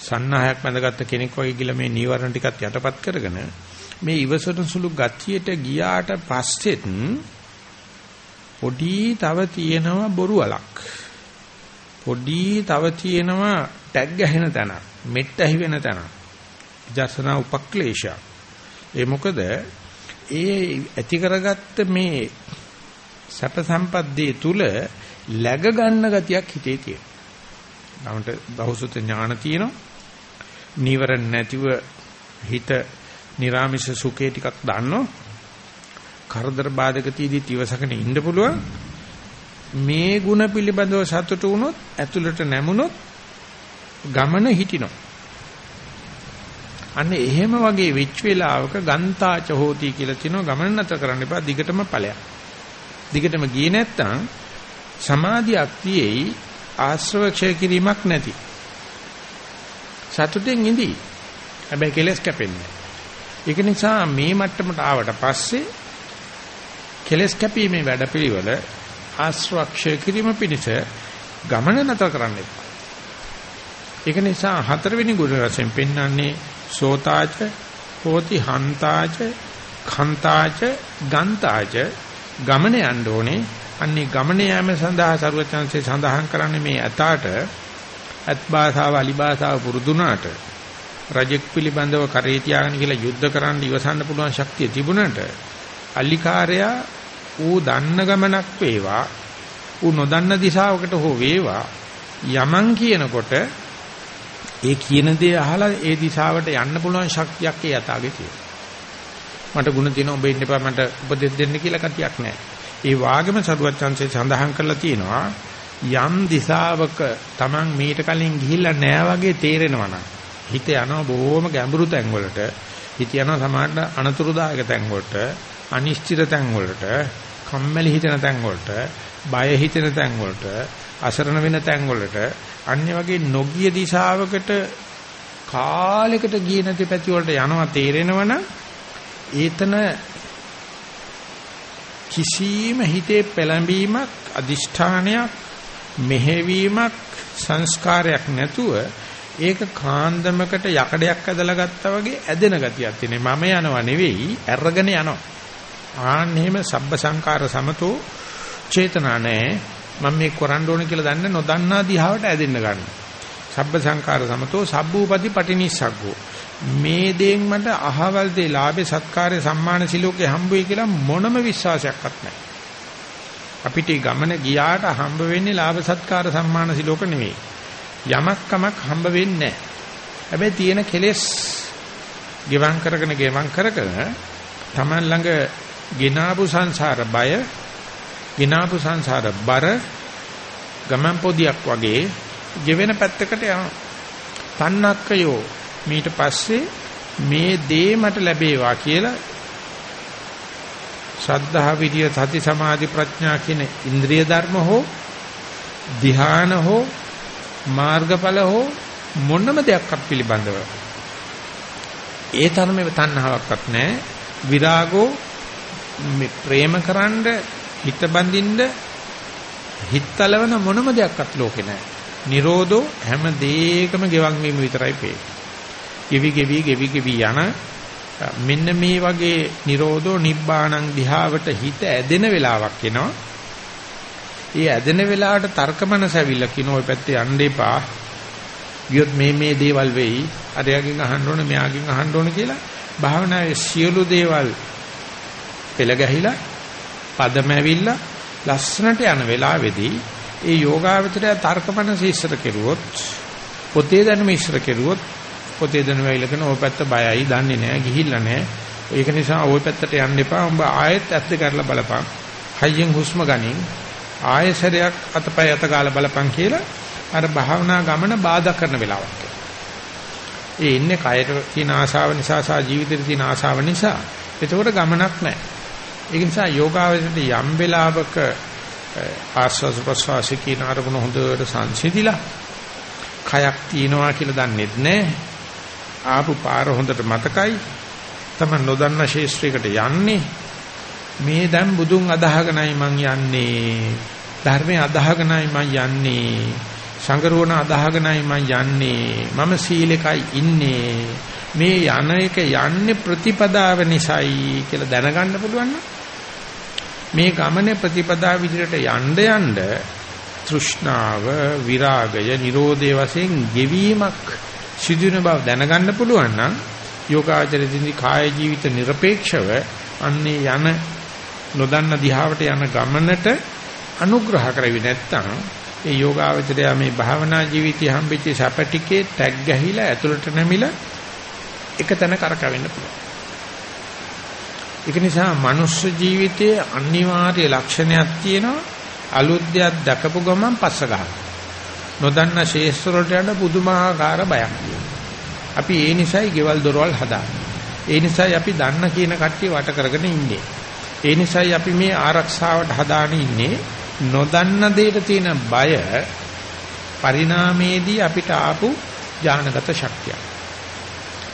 සන්නාහයක් බඳගත්ත කෙනෙක් වගේ කියලා මේ නීවරණ ටිකත් යටපත් කරගෙන මේ ඉවසන සුළු ගතියට ගියාට පස්සෙත් පොඩි තව තියෙනවා බොරු වලක්. පොඩි තව තියෙනවා ටැග් ගැහෙන තැන, මෙට් ඇහි වෙන තැන. විදර්ශනා උපක්ලේශ. ඒ මොකද ඒ ඇති කරගත්ත මේ සැප සම්පද්දී තුල läග ගන්න ගතියක් හිතේ තියෙනවා. ළමට බහුසුත ඥාන තියෙනවා. නීවරණ නැතිව හිත නිරාමිෂ සුඛේ ටිකක් දාන්නෝ. කරදර බාධක තීදී තිවසකන ඉන්න පුළුවන්. මේ ಗುಣ පිළිබඳව සතුටු වුණොත් ඇතුළට නැමුණොත් ගමන හිටිනවා. අන්න එහෙම වගේ වෙච්ච වෙලාවක ගන්තාච හෝති කියලා තිනවා ගමන නැතර කරන්න එපා දිගටම ඵලයක්. දිගටම ගියේ නැත්තම් සමාධියක් තියේයි ආශ්‍රව ක්ෂය කිරීමක් නැති. සතුටෙන් ඉඳී. හැබැයි කෙලස් කැපෙන්නේ. ඒක නිසා මේ මට්ටමට ආවට පස්සේ කෙලස් කැපීමේ වැඩපිළිවෙල ආශ්‍රක්ෂය කිරීම පිණිස ගමන නතර කරන්න එපා. ඒක නිසා හතරවෙනි ගුණ වශයෙන් පෙන්වන්නේ සෝතාච හෝති හන්තාච khන්තාච ගන්තාච ගමන යන්න ඕනේ. අන්නේ ගමන යාම සඳහා ਸਰවචන්සේ සඳහන් කරන්නේ මේ අතාට අත් භාෂාව අලි භාෂාව පුරුදුනාට රජෙක් පිළිබඳව කරේ තියාගෙන කියලා යුද්ධ කරන්න ඉවසන්න පුළුවන් ශක්තිය තිබුණට අලිකාරයා ඌ දන්න ගමනක් වේවා ඌ නොදන්න දිශාවකට හෝ වේවා යමන් කියනකොට ඒ කියන දේ අහලා ඒ දිශාවට යන්න පුළුවන් ශක්තියක් ඒ යථාගේ තියෙනවා. මට ಗುಣ තියෙනවා ඔබ ඉන්න එපා මට උපදෙස් දෙන්න කියලා කතියක් නැහැ. ඒ වාගම සරුවත් chance සඳහන් කරලා තියෙනවා යම් දිශාවක Taman මීට කලින් ගිහිල්ලා නැහැ වගේ තේරෙනවා නම් හිත යනවා බොහොම ගැඹුරු තැන් වලට හිත යනවා සමාජ අනතුරුදායක තැන් වලට අනිශ්චිත තැන් වලට කම්මැලි හිතෙන තැන් වලට බය හිතෙන තැන් වලට අසරණ වෙන තැන් වලට අන්‍ය වගේ නොගිය දිශාවකට කාලයකට ගියේ නැති පැති වලට යනවා තේරෙනවනම් ඒතන කිසිම හිතේ පෙළඹීමක් අදිෂ්ඨානයක් මෙහෙවීමක් සංස්කාරයක් නැතුව ඒක කාන්දමකට යකඩයක් ඇදලා ගත්තා වගේ ඇදෙන ගතියක් තියෙන. මම යනවා නෙවෙයි අරගෙන යනවා. ආන්න එහෙම සබ්බ සංකාර සමතෝ චේතනා නැහැ. මම මේ කරන්න ඕන කියලා දන්න නොදන්නා දිහාවට ඇදෙන්න ගන්නවා. සබ්බ සංකාර සමතෝ සබ්බූපති පටිනිස්සග්ගෝ. මේ දේෙන් මට අහවල් දේ ලාභේ සත්කාරේ සම්මාන සිලෝකේ හම්බුයි කියලා මොනම විශ්වාසයක්වත් නැහැ. අපිට ගමන ගියාට හම්බ වෙන්නේ ලාභ සත්කාර සම්මාන සිලෝක නෙවෙයි. යමක් කමක් හම්බ වෙන්නේ නැහැ. හැබැයි තියෙන කෙලෙස් ගෙවම් කරගෙන ගෙවම් කරගෙන Taman ළඟ ගිනාපු සංසාර බය ගිනාපු සංසාර බර ගමන් පොදියක් වගේ ගෙවෙන පැත්තකට යනවා. තන්නක්කයෝ මීට පස්සේ මේ දේ මට ලැබේවා කියලා ශ්‍රද්ධා විදිය සති සමාධි ප්‍රඥා කියන ඉන්ද්‍රිය ධර්ම හෝ ධ්‍යාන හෝ මාර්ගඵල හෝ මොනම දෙයක්වත් පිළිබඳව ඒ තරමේ තණ්හාවක්වත් නැහැ විරාගෝ මේ ප්‍රේමකරනද හිත බඳින්න හිතලවන මොනම දෙයක්වත් ලෝකේ නැහැ නිරෝධෝ හැම දෙයකම ගෙවන් වීම විතරයි පේන්නේ ගෙවි ගෙවි ගෙවි ගෙවි යන මෙන්න මේ වගේ Nirodho Nibbānaං දිහාවට හිත ඇදෙන වෙලාවක් එනවා. ඒ ඇදෙන වෙලාවට තර්කමනස ඇවිල්ලා කියන ඔය පැත්තේ යන්න එපා. ගියොත් මේ මේ දේවල් වෙයි. අරයාගෙන් අහන්න ඕනේ, මෙයාගෙන් අහන්න ඕනේ කියලා භාවනාවේ සියලු දේවල් පෙළ ගැහිලා පදම ඇවිල්ලා ලස්සනට යන වෙලාවේදී ඒ යෝගාවචරය තර්කමනස ඉස්සර කෙරුවොත් පොතේ දැනුම ඉස්සර කෙරුවොත් පොතේ දැනුම ඇවිල්ලාගෙන ඔය පැත්ත බයයි දන්නේ නැහැ ගිහිල්ලා නැහැ. ඒක නිසා ওই පැත්තට යන්න එපා. උඹ ආයෙත් ඇත්ත කරලා බලපන්. හයියෙන් හුස්ම ගනින්. ආයෙසරයක් අතපය අතගාලා බලපන් කියලා අර භාවනා ගමන බාධා කරන වෙලාවක් ඒ ඉන්නේ කයට තියෙන ආශාව නිසා සහ ජීවිතේ තියෙන ආශාව නිසා. එතකොට ගමනක් නැහැ. ඒක නිසා යෝගාවචරයට යම් වෙලාවක ආස්වාද ප්‍රසවාස කියන අරමුණ හොඳට සංසිඳිලා කයක් තියනවා කියලා දන්නෙත් නැහැ ආපු පාර හොඳට මතකයි. තමන් නොදන්න ශේෂ්ත්‍රයකට යන්නේ. මේ දැන් බුදුන් අදහගෙනයි මං යන්නේ. ධර්මයේ අදහගෙනයි මං යන්නේ. සංගරුවන අදහගෙනයි මං යන්නේ. මම සීලෙකයි ඉන්නේ. මේ යන එක යන්නේ ප්‍රතිපදාව නිසායි කියලා දැනගන්න පුළුවන් මේ ගමනේ ප්‍රතිපදා විදිහට යන්න යන්න තෘෂ්ණාව විරාගය නිරෝධයේ වශයෙන් ගෙවීමක් සිදුවන බව දැනගන්න පුළුවන් නම් යෝගාචරයේදී කාය ජීවිත নিরপেক্ষව අන්නේ යන නොදන්න දිහාවට යන ගමනට අනුග්‍රහ කරවි නැත්නම් ඒ යෝගාචරය මේ භාවනා ජීවිතය හම්බෙච්ච සැපටිකේ ටැග් ගහිලා ඇතුළට නැමිලා එක තැන කරකවෙන්න පුළුවන්. ඒක නිසා මනුස්ස ජීවිතයේ අනිවාර්ය ලක්ෂණයක් තියෙනවා අලුත් දෙයක් දැකපු ගමන් පස්ස ගන්නවා. නොදන්න ශේෂ්ත්‍ර වලට යන පුදුමාකාර බයක් අපි ඒ නිසායි ගෙවල් දොරවල් හදාන්නේ. ඒ නිසායි අපි දන්න කියන කට්ටිය වට කරගෙන ඉන්නේ. ඒ නිසායි අපි මේ ආරක්ෂාවට හදාගෙන ඉන්නේ. නොදන්න දෙයට තියෙන බය පරිණාමයේදී අපිට ආපු ඥානගත ශක්තිය.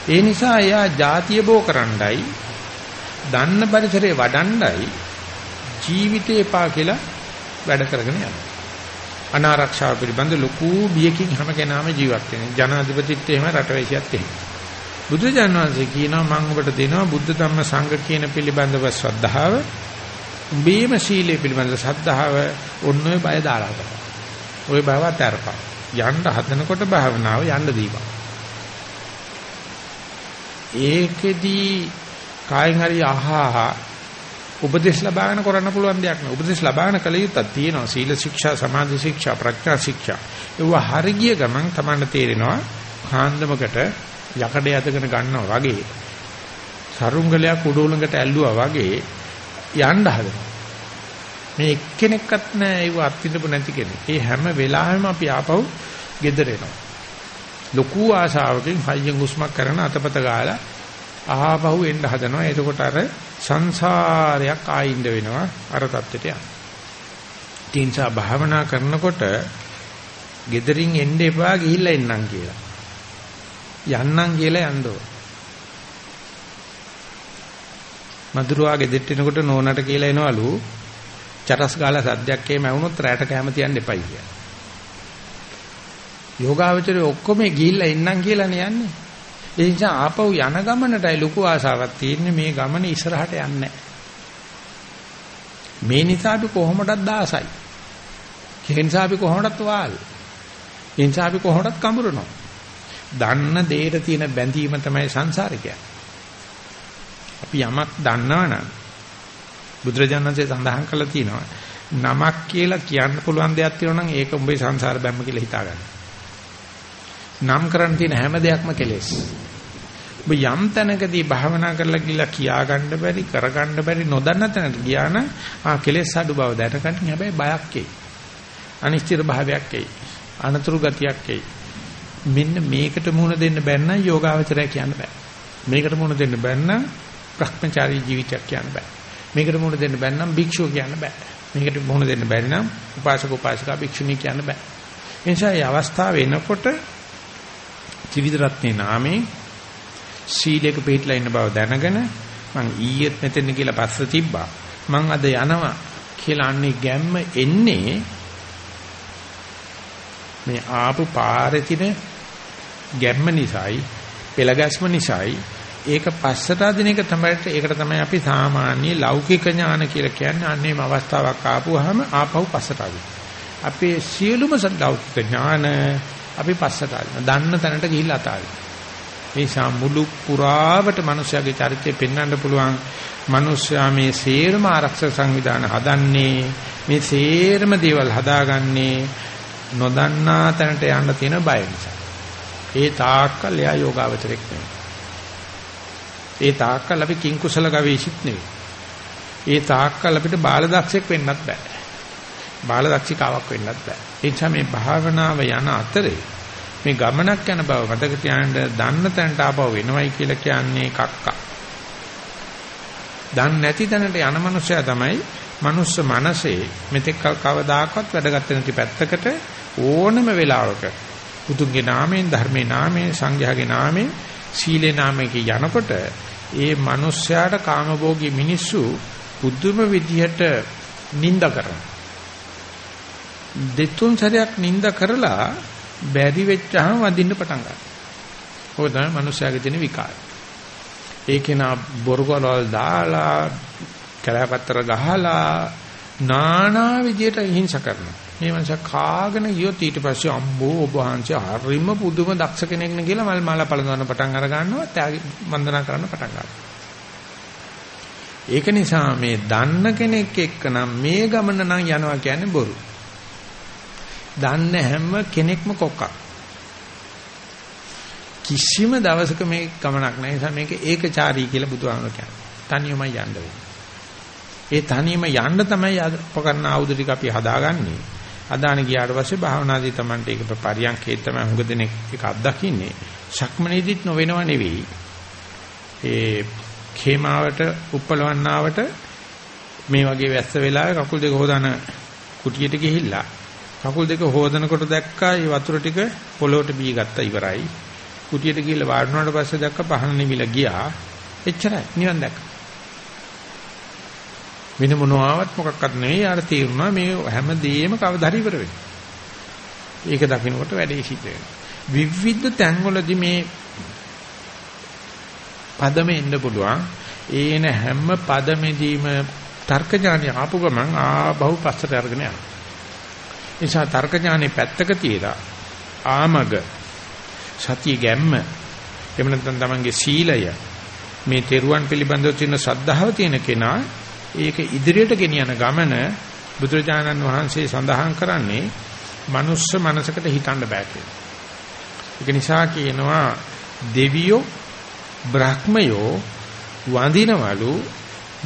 ඒ නිසා එයා ಜಾතිය බෝ කරන්නයි දන්න පරිසරේ වඩන්නයි ජීවිතේ පා කියලා වැඩ කරගෙන යනවා. අනාරක්ෂාව පිළිබඳ ලොකු බියකින් හැම කෙනාම ජීවත් වෙනවා. ජනාධිපතිත්වය එහෙම රටවැසියත් එහෙම. බුදුජානක වහන්සේ කියනවා මම ඔබට දෙනවා බුද්ධ ධම්ම සංඝ කියන පිළිබඳව ශ්‍රද්ධාව. උඹේම සීලය පිළිබඳව ශ්‍රද්ධාව ඔන්න ඔය බය දාලා කරා. ඔය බව අතරපා. යන්න හදනකොට භාවනාව යන්න දීපන්. ඒකෙදී කායින් හරි අහහා උපදේශ ලබාගෙන කරන්න පුළුවන් දෙයක් නෑ. උපදේශ ලබාගෙන කල යුත්තක් තියෙනවා. සීල ශික්ෂා, සමාධි ශික්ෂා, ප්‍රඥා ශික්ෂා. ඒව හරිය ගමන් තමයි තේරෙනවා කාන්දමකට යකඩ යදගෙන ගන්නවා වගේ. සරුංගලයක් උඩුලඟට ඇල්ලුවා වගේ යන්න හදනවා. මේ එක්කෙනෙක්වත් නෑ ඒව අත්විඳපු නැති කෙනෙක්. ඒ හැම වෙලාවෙම අපි ආපහු gedere එනවා. ලොකු ආශාවකින් හයියෙන් හුස්මක් කරන අතපත ගාලා ආපහු එන්න හදනවා. එතකොට අර සංසාරයක් ආයින්ද වෙනවා අර தත්ත්වයට යන. තීන්සා භාවනා කරනකොට gederin එන්න එපා ගිහිල්ලා එන්නම් කියලා. යන්නම් කියලා යන්න ඕන. මදුරුවා ගෙදෙට්ට එනකොට නෝනට කියලා එනවලු චරස් ගාලා සද්දයක් එහෙම වුණොත් රැට කැම තියන්න එපයි කියලා. යෝගාවචරය ඔක්කොම ගිහිල්ලා එන්නම් කියලා යන්නේ. ඒ නිසා ආපහු යන ගමනටයි ලොකු ආසාවක් තියෙන්නේ මේ ගමන ඉස්සරහට යන්නේ මේ නිසා අපි කොහොමදත් දාසයි. ඒ නිසා අපි කොහොමදත් වාල්. ඒ නිසා අපි කොහොමදත් කඹරනවා. දන්න දෙයට තියෙන බැඳීම තමයි සංසාරිකය. අපි යමක් දන්නවනම් බුදුරජාණන්සේ සඳහන් කළා තියෙනවා නමක් කියලා කියන්න පුළුවන් දෙයක් තියෙනවා නම් ඒක උඹේ සංසාර බැම්ම කියලා හිතා ගන්න. නම් කරන්න තියෙන හැම දෙයක්ම කෙලෙස්. ඔබ යම් තැනකදී භාවනා කරලා ගිහලා කියා ගන්න බැරි කරගන්න බැරි නොදන්න තැනට ගියා නම් ආ කෙලෙස් අඩු බව දැනගන්න හැබැයි බයක් එයි. අනිශ්චිත භාවයක් එයි. අනතුරු ගතියක් එයි. මෙන්න මේකට මුහුණ දෙන්න බැන්න යෝගාවචරය කියන්න බෑ. මේකට මුහුණ දෙන්න බැන්න භ්‍රමචාරී ජීවිතයක් කියන්න බෑ. මේකට මුහුණ දෙන්න බැන්නම් භික්ෂුව කියන්න බෑ. මේකට මුහුණ දෙන්න බැරි නම් උපාසක උපාසිකා භික්ෂුණී කියන්න බෑ. ඒ නිසා මේ අවස්ථාව එනකොට ත්‍රිවිධ රත්නේ නාමේ සීලයක පිළිట్లా ඉන්න බව දැනගෙන මං ඊයේත් මෙතන කියලා පස්ස තිබ්බා. මං අද යනවා කියලා අන්නේ ගැම්ම එන්නේ මේ ආපු පාරේ තියෙන ගැම්ම නිසායි පෙළගැස්ම නිසායි ඒක පස්සට අදින එක තමයි ඒකට තමයි අපි සාමාන්‍ය ලෞකික ඥාන කියලා කියන්නේ අන්නේම අවස්ථාවක් ආපුවාම ආපහු පස්සට අදින. අපේ සියලුම ලෞකික ඥාන අපි පස්සට අදින. දන්න තැනට ගිහිල්ලා අතාරින. මේ සම්මුළු පුරාවට මිනිස්යාගේ චරිතය පෙන්වන්න පුළුවන් මිනිස්යා මේ සේරම ආරක්ෂක සංවිධාන හදන්නේ මේ සේරම දේවල් හදාගන්නේ නොදන්නා තැනට යන්න තියෙන බය නිසා. ඒ තාක්කල් එයා යෝගාවචරයක් නෙවෙයි. ඒ තාක්කල් අපි කිංකුසල ගවේෂිත නෙවෙයි. ඒ තාක්කල් අපිට බාලදක්ෂයෙක් වෙන්නත් බෑ. බාලදක්ෂිකාවක් වෙන්නත් බෑ. ඒ නිසා මේ භාවනාව යන අතරේ මේ ගමනක් යන බව මතක තියාගන්න දන්න තැනට ආපහු වෙනවයි කියලා කියන්නේ කක්ක. දන්නේ නැති තැනට යන මනුස්සයා තමයි මනුස්ස මනසේ මෙතෙක් කවදාකවත් වැඩගත්තේ නැති පැත්තකට ඕනම වෙලාවක බුදුන්ගේ නාමයෙන් ධර්මයේ නාමයෙන් සංඝයාගේ නාමයෙන් සීලේ නාමයෙන් යනකොට ඒ මිනිස්යාට කාමභෝගී මිනිස්සු පුදුම විදිහට නිඳ කරනවා. දෙතුන් සැරයක් නිඳ කරලා බැරි වෙච්චාම වදින්න පටන් ගන්නවා. ඔය තමයි මිනිස්යාගේ තියෙන විකාරය. ඒකේ නා බොරුකලවල් දාලා කැලෑපත්තර ගහලා නානා විදියට හිංස කරනවා. මේ මනුස්සයා කාගෙන ගියොත් ඊට පස්සේ අම්බෝ ඔබ වහන්සේ හරිම පුදුම දක්ෂ කෙනෙක් නේ කියලා මල් මාලා පළඳවන්න පටන් අර ගන්නවා ත්‍යාගි වන්දනා කරන්න පටන් ගන්නවා. ඒක නිසා මේ දන්න කෙනෙක් එක්ක නම් මේ ගමන නම් යනවා කියන්නේ බොරු. දන්න හැම කෙනෙක්ම කොක්කක්. කිසිම දවසක මේ ගමනක් නැහැ. නිසා මේක ඒකචාරී කියලා බුදුහාමර කියන්නේ. තනියමයි යන්න වෙන්නේ. ඒ තනියම යන්න තමයි උපකරණ ආයුධ ටික අපි හදාගන්නේ. අදාන ගියාට පස්සේ භාවනාදී Tamante ඒක පරියන්කේ තමයි හුඟ දෙනෙක් ඒක අත්දකින්නේ. ශක්මනේදිත් නොවෙනව නෙවෙයි. ඒ khේමාවට උප්පලවන්නාවට මේ වගේ වැස්ස වෙලාවේ කකුල් දෙක හොදන කුටියට ගිහිල්ලා කකුල් දෙක හොදනකොට දැක්කා මේ වතුර ටික පොළොවට බී ගත්තා ඉවරයි. කුටියට ගිහිල්ලා වාඩි වුණාට පස්සේ දැක්ක පහන නිවිලා ගියා. එච්චරයි නිවන් දැක්කා. වෙන මොනවාවත් මොකක්වත් නෙවෙයි ආර තීරුණා මේ හැමදේම කවදා හරි ඉවර වෙනවා. ඒක දකින්නකොට වැඩේ සිද්ධ වෙනවා. විවිධ තැන්වලදී මේ පදම එන්න පුළුවන්. ඒන හැම පදමෙදීම තර්ක ඥානිය ආපු ගමන් ආබහුව පස්සට අරගෙන යනවා. නිසා තර්ක ඥානේ පැත්තක තියලා ආමග සතිය ගැම්ම එහෙම නැත්නම් තමන්ගේ සීලය මේ තෙරුවන් පිළිබඳව තියෙන ශ්‍රද්ධාව තියෙන කෙනා ඒක ඉදිරියට ගෙනියන ගමන බුදුරජාණන් වහන්සේ සඳහන් කරන්නේ මනුස්ස මනසකට හිතන්න බෑ කියලා. ඒක නිසා කියනවා දෙවියෝ බ්‍රහ්මයෝ වඳිනවලු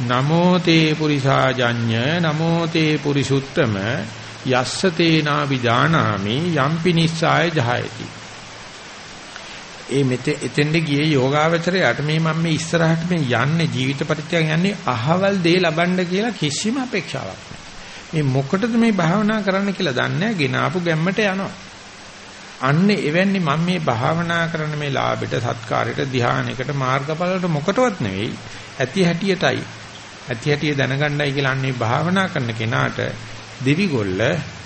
නමෝ තේ පුරිසාජඤ්ඤ නමෝ තේ පුරිසුත්තම යස්ස තේනා විජානාමි යම්පි නිස්සාය ජහයති. ඒ මෙත එතෙන්ද ගියේ යෝගාවචරයට මේ මම මේ ඉස්සරහට මේ යන්නේ ජීවිත පරිත්‍යාග යන්නේ අහවල් දේ ලබන්න කියලා කිසිම අපේක්ෂාවක් මේ මොකටද මේ භාවනා කරන්න කියලා දන්නේ ගෙන ආපු ගැම්මට යනවා. අන්නේ එවැනි මම මේ භාවනා කරන මේ ලාභයට සත්කාරයට ධානයකට මාර්ගඵලවලට මොකටවත් නෙවෙයි. ඇති හැටියටයි. ඇති හැටිය දැනගන්නයි කියලා අන්නේ භාවනා කරන කෙනාට දෙවිගොල්ල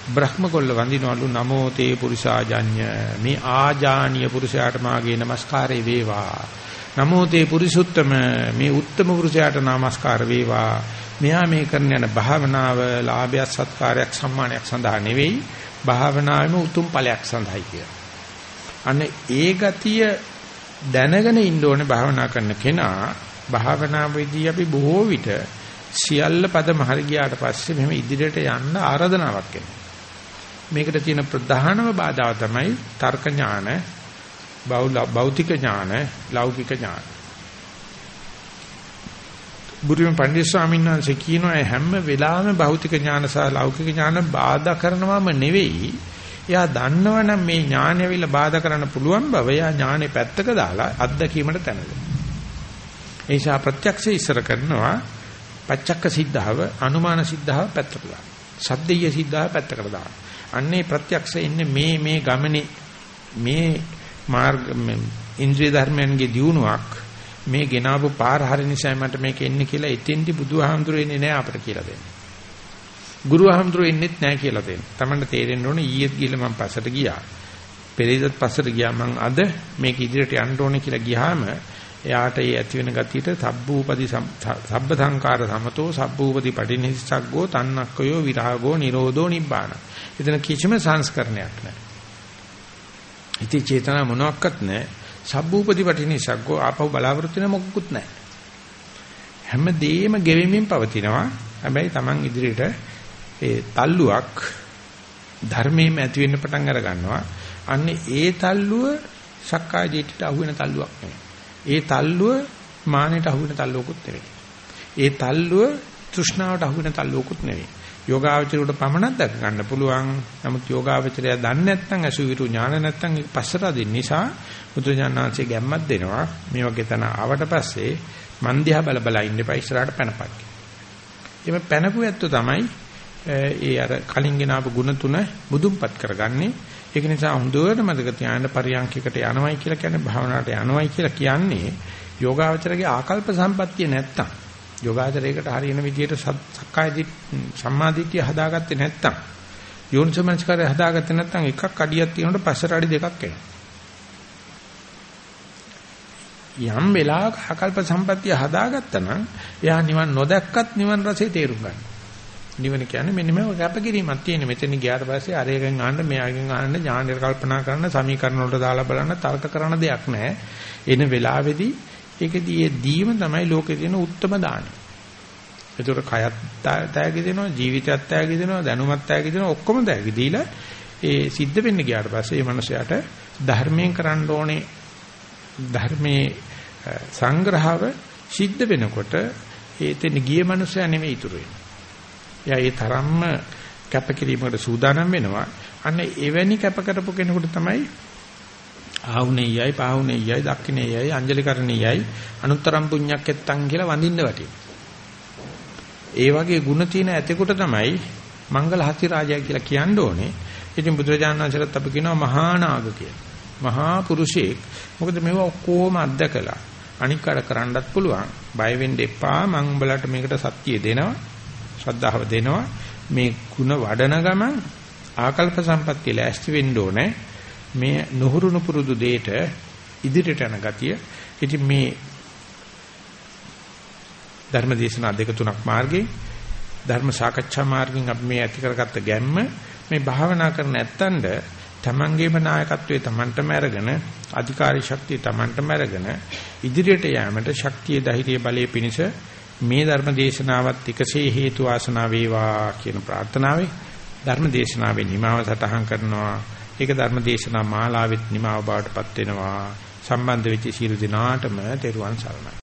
බ්‍රහ්මගොල්ල වඳිනවලු නමෝ තේ පුරිසාජඤ්ඤ. මේ ආජානීය පුරුෂයාට මාගේ নমස්කාරය වේවා. නමෝ තේ පුරිසුත්තම. මේ උත්තම පුරුෂයාට নমස්කාර වේවා. මෙහා මේ කරන යන භාවනාව ලාභය සත්කාරයක් සම්මානයක් සඳහා නෙවෙයි භාවනාවෙම උතුම් ඵලයක් සඳහායි කියලා. අන්න ඒ ගතිය දැනගෙන ඉන්න ඕනේ භාවනා කරන කෙනා. භාවනාවේදී අපි බොහෝ විට සියල්ල පදම හරි ගියාට පස්සේ මෙහෙම ඉදිරියට යන්න ආරාධනාවක් එනවා. මේකට තියෙන ප්‍රධානම බාධාව තමයි තර්ක ඥාන, භෞතික ඥාන, ලෞකික ඥාන. බුදුම පණ්ඩිත ස්වාමීන් වහන්සේ කියනවා හැම වෙලාවෙම භෞතික ඥාන සහ ලෞකික ඥාන බාධා කරනවම නෙවෙයි. එයා දන්නවනම් මේ ඥානයවිල බාධා කරන්න පුළුවන් බව එයා ඥානේ පැත්තක දාලා අත්දැකීමට තැනගන්න. ඒ නිසා ප්‍රත්‍යක්ෂය ඉස්සර කරනවා පච්චක්ක සිද්ධාව අනුමාන සිද්ධාව පැත්තකට දාන්න. සද්දේය සිද්ධාව පැත්තකට දාන්න. අන්නේ ප්‍රත්‍යක්ෂය ඉන්නේ මේ මේ ගමනේ මේ මාර්ග ඉන්ද්‍රිය ධර්මයන්ගේ දියුණුවක් මේ ගෙනාවු පාර හරි නිසා මට මේක එන්නේ කියලා එතෙන්දි බුදුහාමුදුරු එන්නේ නැහැ අපිට කියලා දෙන්නේ. ගුරුහාමුදුරු එන්නේත් නැහැ කියලා දෙන්නේ. Tamanට තේරෙන්න ඕනේ ඊයේත් ගිහලා මම පස්සට ගියා. පෙරේදත් පස්සට ගියා මං අද මේක ඉදිරියට යන්න ඕනේ කියලා ගියාම එයාට ඒ ඇති වෙන ගතියට සබ්බූපදී සබ්බ සංකාර සමතෝ සබ්බූපදී පටිනිස්සග්ගෝ තන්නක්කයෝ විරාගෝ නිරෝධෝ නිබ්බාන. එතන කිසිම සංස්කරණයක් නැහැ. ඉති චේතනා මොනවත් නැහැ. සබ්බූපදී පටිනිස්සග්ගෝ ආපහු බලාවෘත්ති වෙන මොකුත් නැහැ. හැමදේම ගෙවෙමින් පවතිනවා. හැබැයි Taman ඉදිරියට ඒ තල්ලුවක් ධර්මයෙන් ඇති වෙන්න පටන් අර ගන්නවා. අන්නේ ඒ තල්ලුව සක්කාය දිට්ඨියට අහු වෙන තල්ලුවක් නෙවෙයි. ඒ තල්ලුව මානෙට අහු වෙන තල්ලුවකුත් නෙවෙයි. ඒ තල්ලුව තෘෂ්ණාවට අහු වෙන තල්ලුවකුත් නෙවෙයි. යෝගාවචරයට පමණක් දක ගන්න පුළුවන්. නමුත් යෝගාවචරය දන්නේ නැත්නම් අසුවිරු ඥාන නැත්නම් පස්සට දෙන්න නිසා බුදුජානනාංශයේ ගැම්මක් දෙනවා. මේ වගේ තන ආවට පස්සේ මන්දියා බල බල ඉන්න එපා ඉස්සරහට පැනපක්. එimhe පැනපු ඇත්තෝ තමයි ඒ අර කලින් ගෙන ආපු ගුණ තුන බුදුන්පත් කරගන්නේ. ඒක නිසා හොඳට මතක තියාගන්න පරියන්කයකට යනවයි කියලා කියන්නේ භාවනාවට යනවයි කියලා කියන්නේ යෝගාවචරගේ ආකල්ප සම්පත්තිය නැත්තම්. යෝගාචරයකට හරියන විදියට සක්කාය සම්මාදිට්ඨිය හදාගත්තේ නැත්තම්. යෝනිසමංස්කාරය හදාගත්තේ නැත්තම් එකක් අඩියක් තියෙනකොට පස්සට අඩි දෙකක් එනවා. යම් වෙලාවක ආකල්ප සම්පත්තිය හදාගත්තා නම් එයා නිවන් නොදැක්කත් නිවන් රසය තේරුම් ගන්නවා. නිවන කියන්නේ මෙන්න මේ කැපකිරීමක් තියෙන. මෙතන ගියාට පස්සේ අරයගෙන් ආන්න මෙයාගෙන් ආන්න ඥානෙ කල්පනා කරන සමීකරණ වලට දාලා බලන්න තර්ක කරන දෙයක් නැහැ. එන වෙලාවේදී ඒකදී ඒ දීම තමයි ලෝකේ තියෙන උත්තරම දාණය. ඒතර කයත් තෑගි දෙනවා, ජීවිතයත් තෑගි දෙනවා, දැනුමත් තෑගි දෙනවා, ඔක්කොම තෑගි දීලා ඒ සිද්ධ වෙන්න ගියාට පස්සේ මේ මනුස්සයාට ධර්මයෙන් කරන්න ඕනේ ධර්මයේ සංග්‍රහව සිද්ධ වෙනකොට ඒතෙන් ගිය මනුස්සයා නෙමෙයි ඉතුරු වෙන්නේ. එයා ඒ තරම්ම කැපකිරීමකට සූදානම් වෙනවා. අන්න එවැනි කැප කරපු කෙනෙකුට තමයි ආහුනේයයි පාහුනේයයි දක්ඛිනේයයි අංජලිකරණේයයි අනුත්තරම් පුඤ්ඤක්කෙත්තං කියලා වඳින්න වටිනවා. ඒ වගේ ಗುಣ තියෙන ඇතෙකුට තමයි මංගල හති රාජයා කියලා කියන්න ඕනේ. ඉතින් බුදුරජාණන් වහන්සේට අපි කියනවා මහා නාග කියලා. මහා පුරුෂයෙක්. මොකද මේව ඔක්කොම අත්දකලා අනික් කර කරන්නත් පුළුවන්. බය වෙන්න එපා. මං උඹලට මේකට සත්‍යය දෙනවා. ශ්‍රද්ධාව දෙනවා. මේ ಗುಣ වඩන ගමන් ආකල්ප සම්පත්තිය ලෑස්ති වෙන්න ඕනේ. මේ නුහුරුණු පුරුදු දෙයට ඉදිරියට යන ගතිය. ඉතින් මේ ධර්ම දේශනා දෙක තුනක් මාර්ගේ ධර්ම සාකච්ඡා මාර්ගෙන් අපි මේ ඇති කරගත්ත ගැම්ම මේ භාවනා කරන නැත්තඳ තමන්ගේම නායකත්වයේ තමන්ටම අරගෙන අධිකාරී ශක්තිය තමන්ටම අරගෙන ඉදිරියට යෑමට ශක්තිය ධෛර්යය බලයේ පිණිස මේ ධර්ම දේශනාවත් එකසේ හේතු වාසනා වේවා කියන ප්‍රාර්ථනාවයි. ධර්ම දේශනාවේ නිමාව සටහන් කරනවා. ඒක ධර්ම දේශනා මාලාවෙත් නිමාව බවටපත් වෙනවා. සම්බන්ධ වෙච්ච සියලු දෙනාටම තෙරුවන් සරණයි.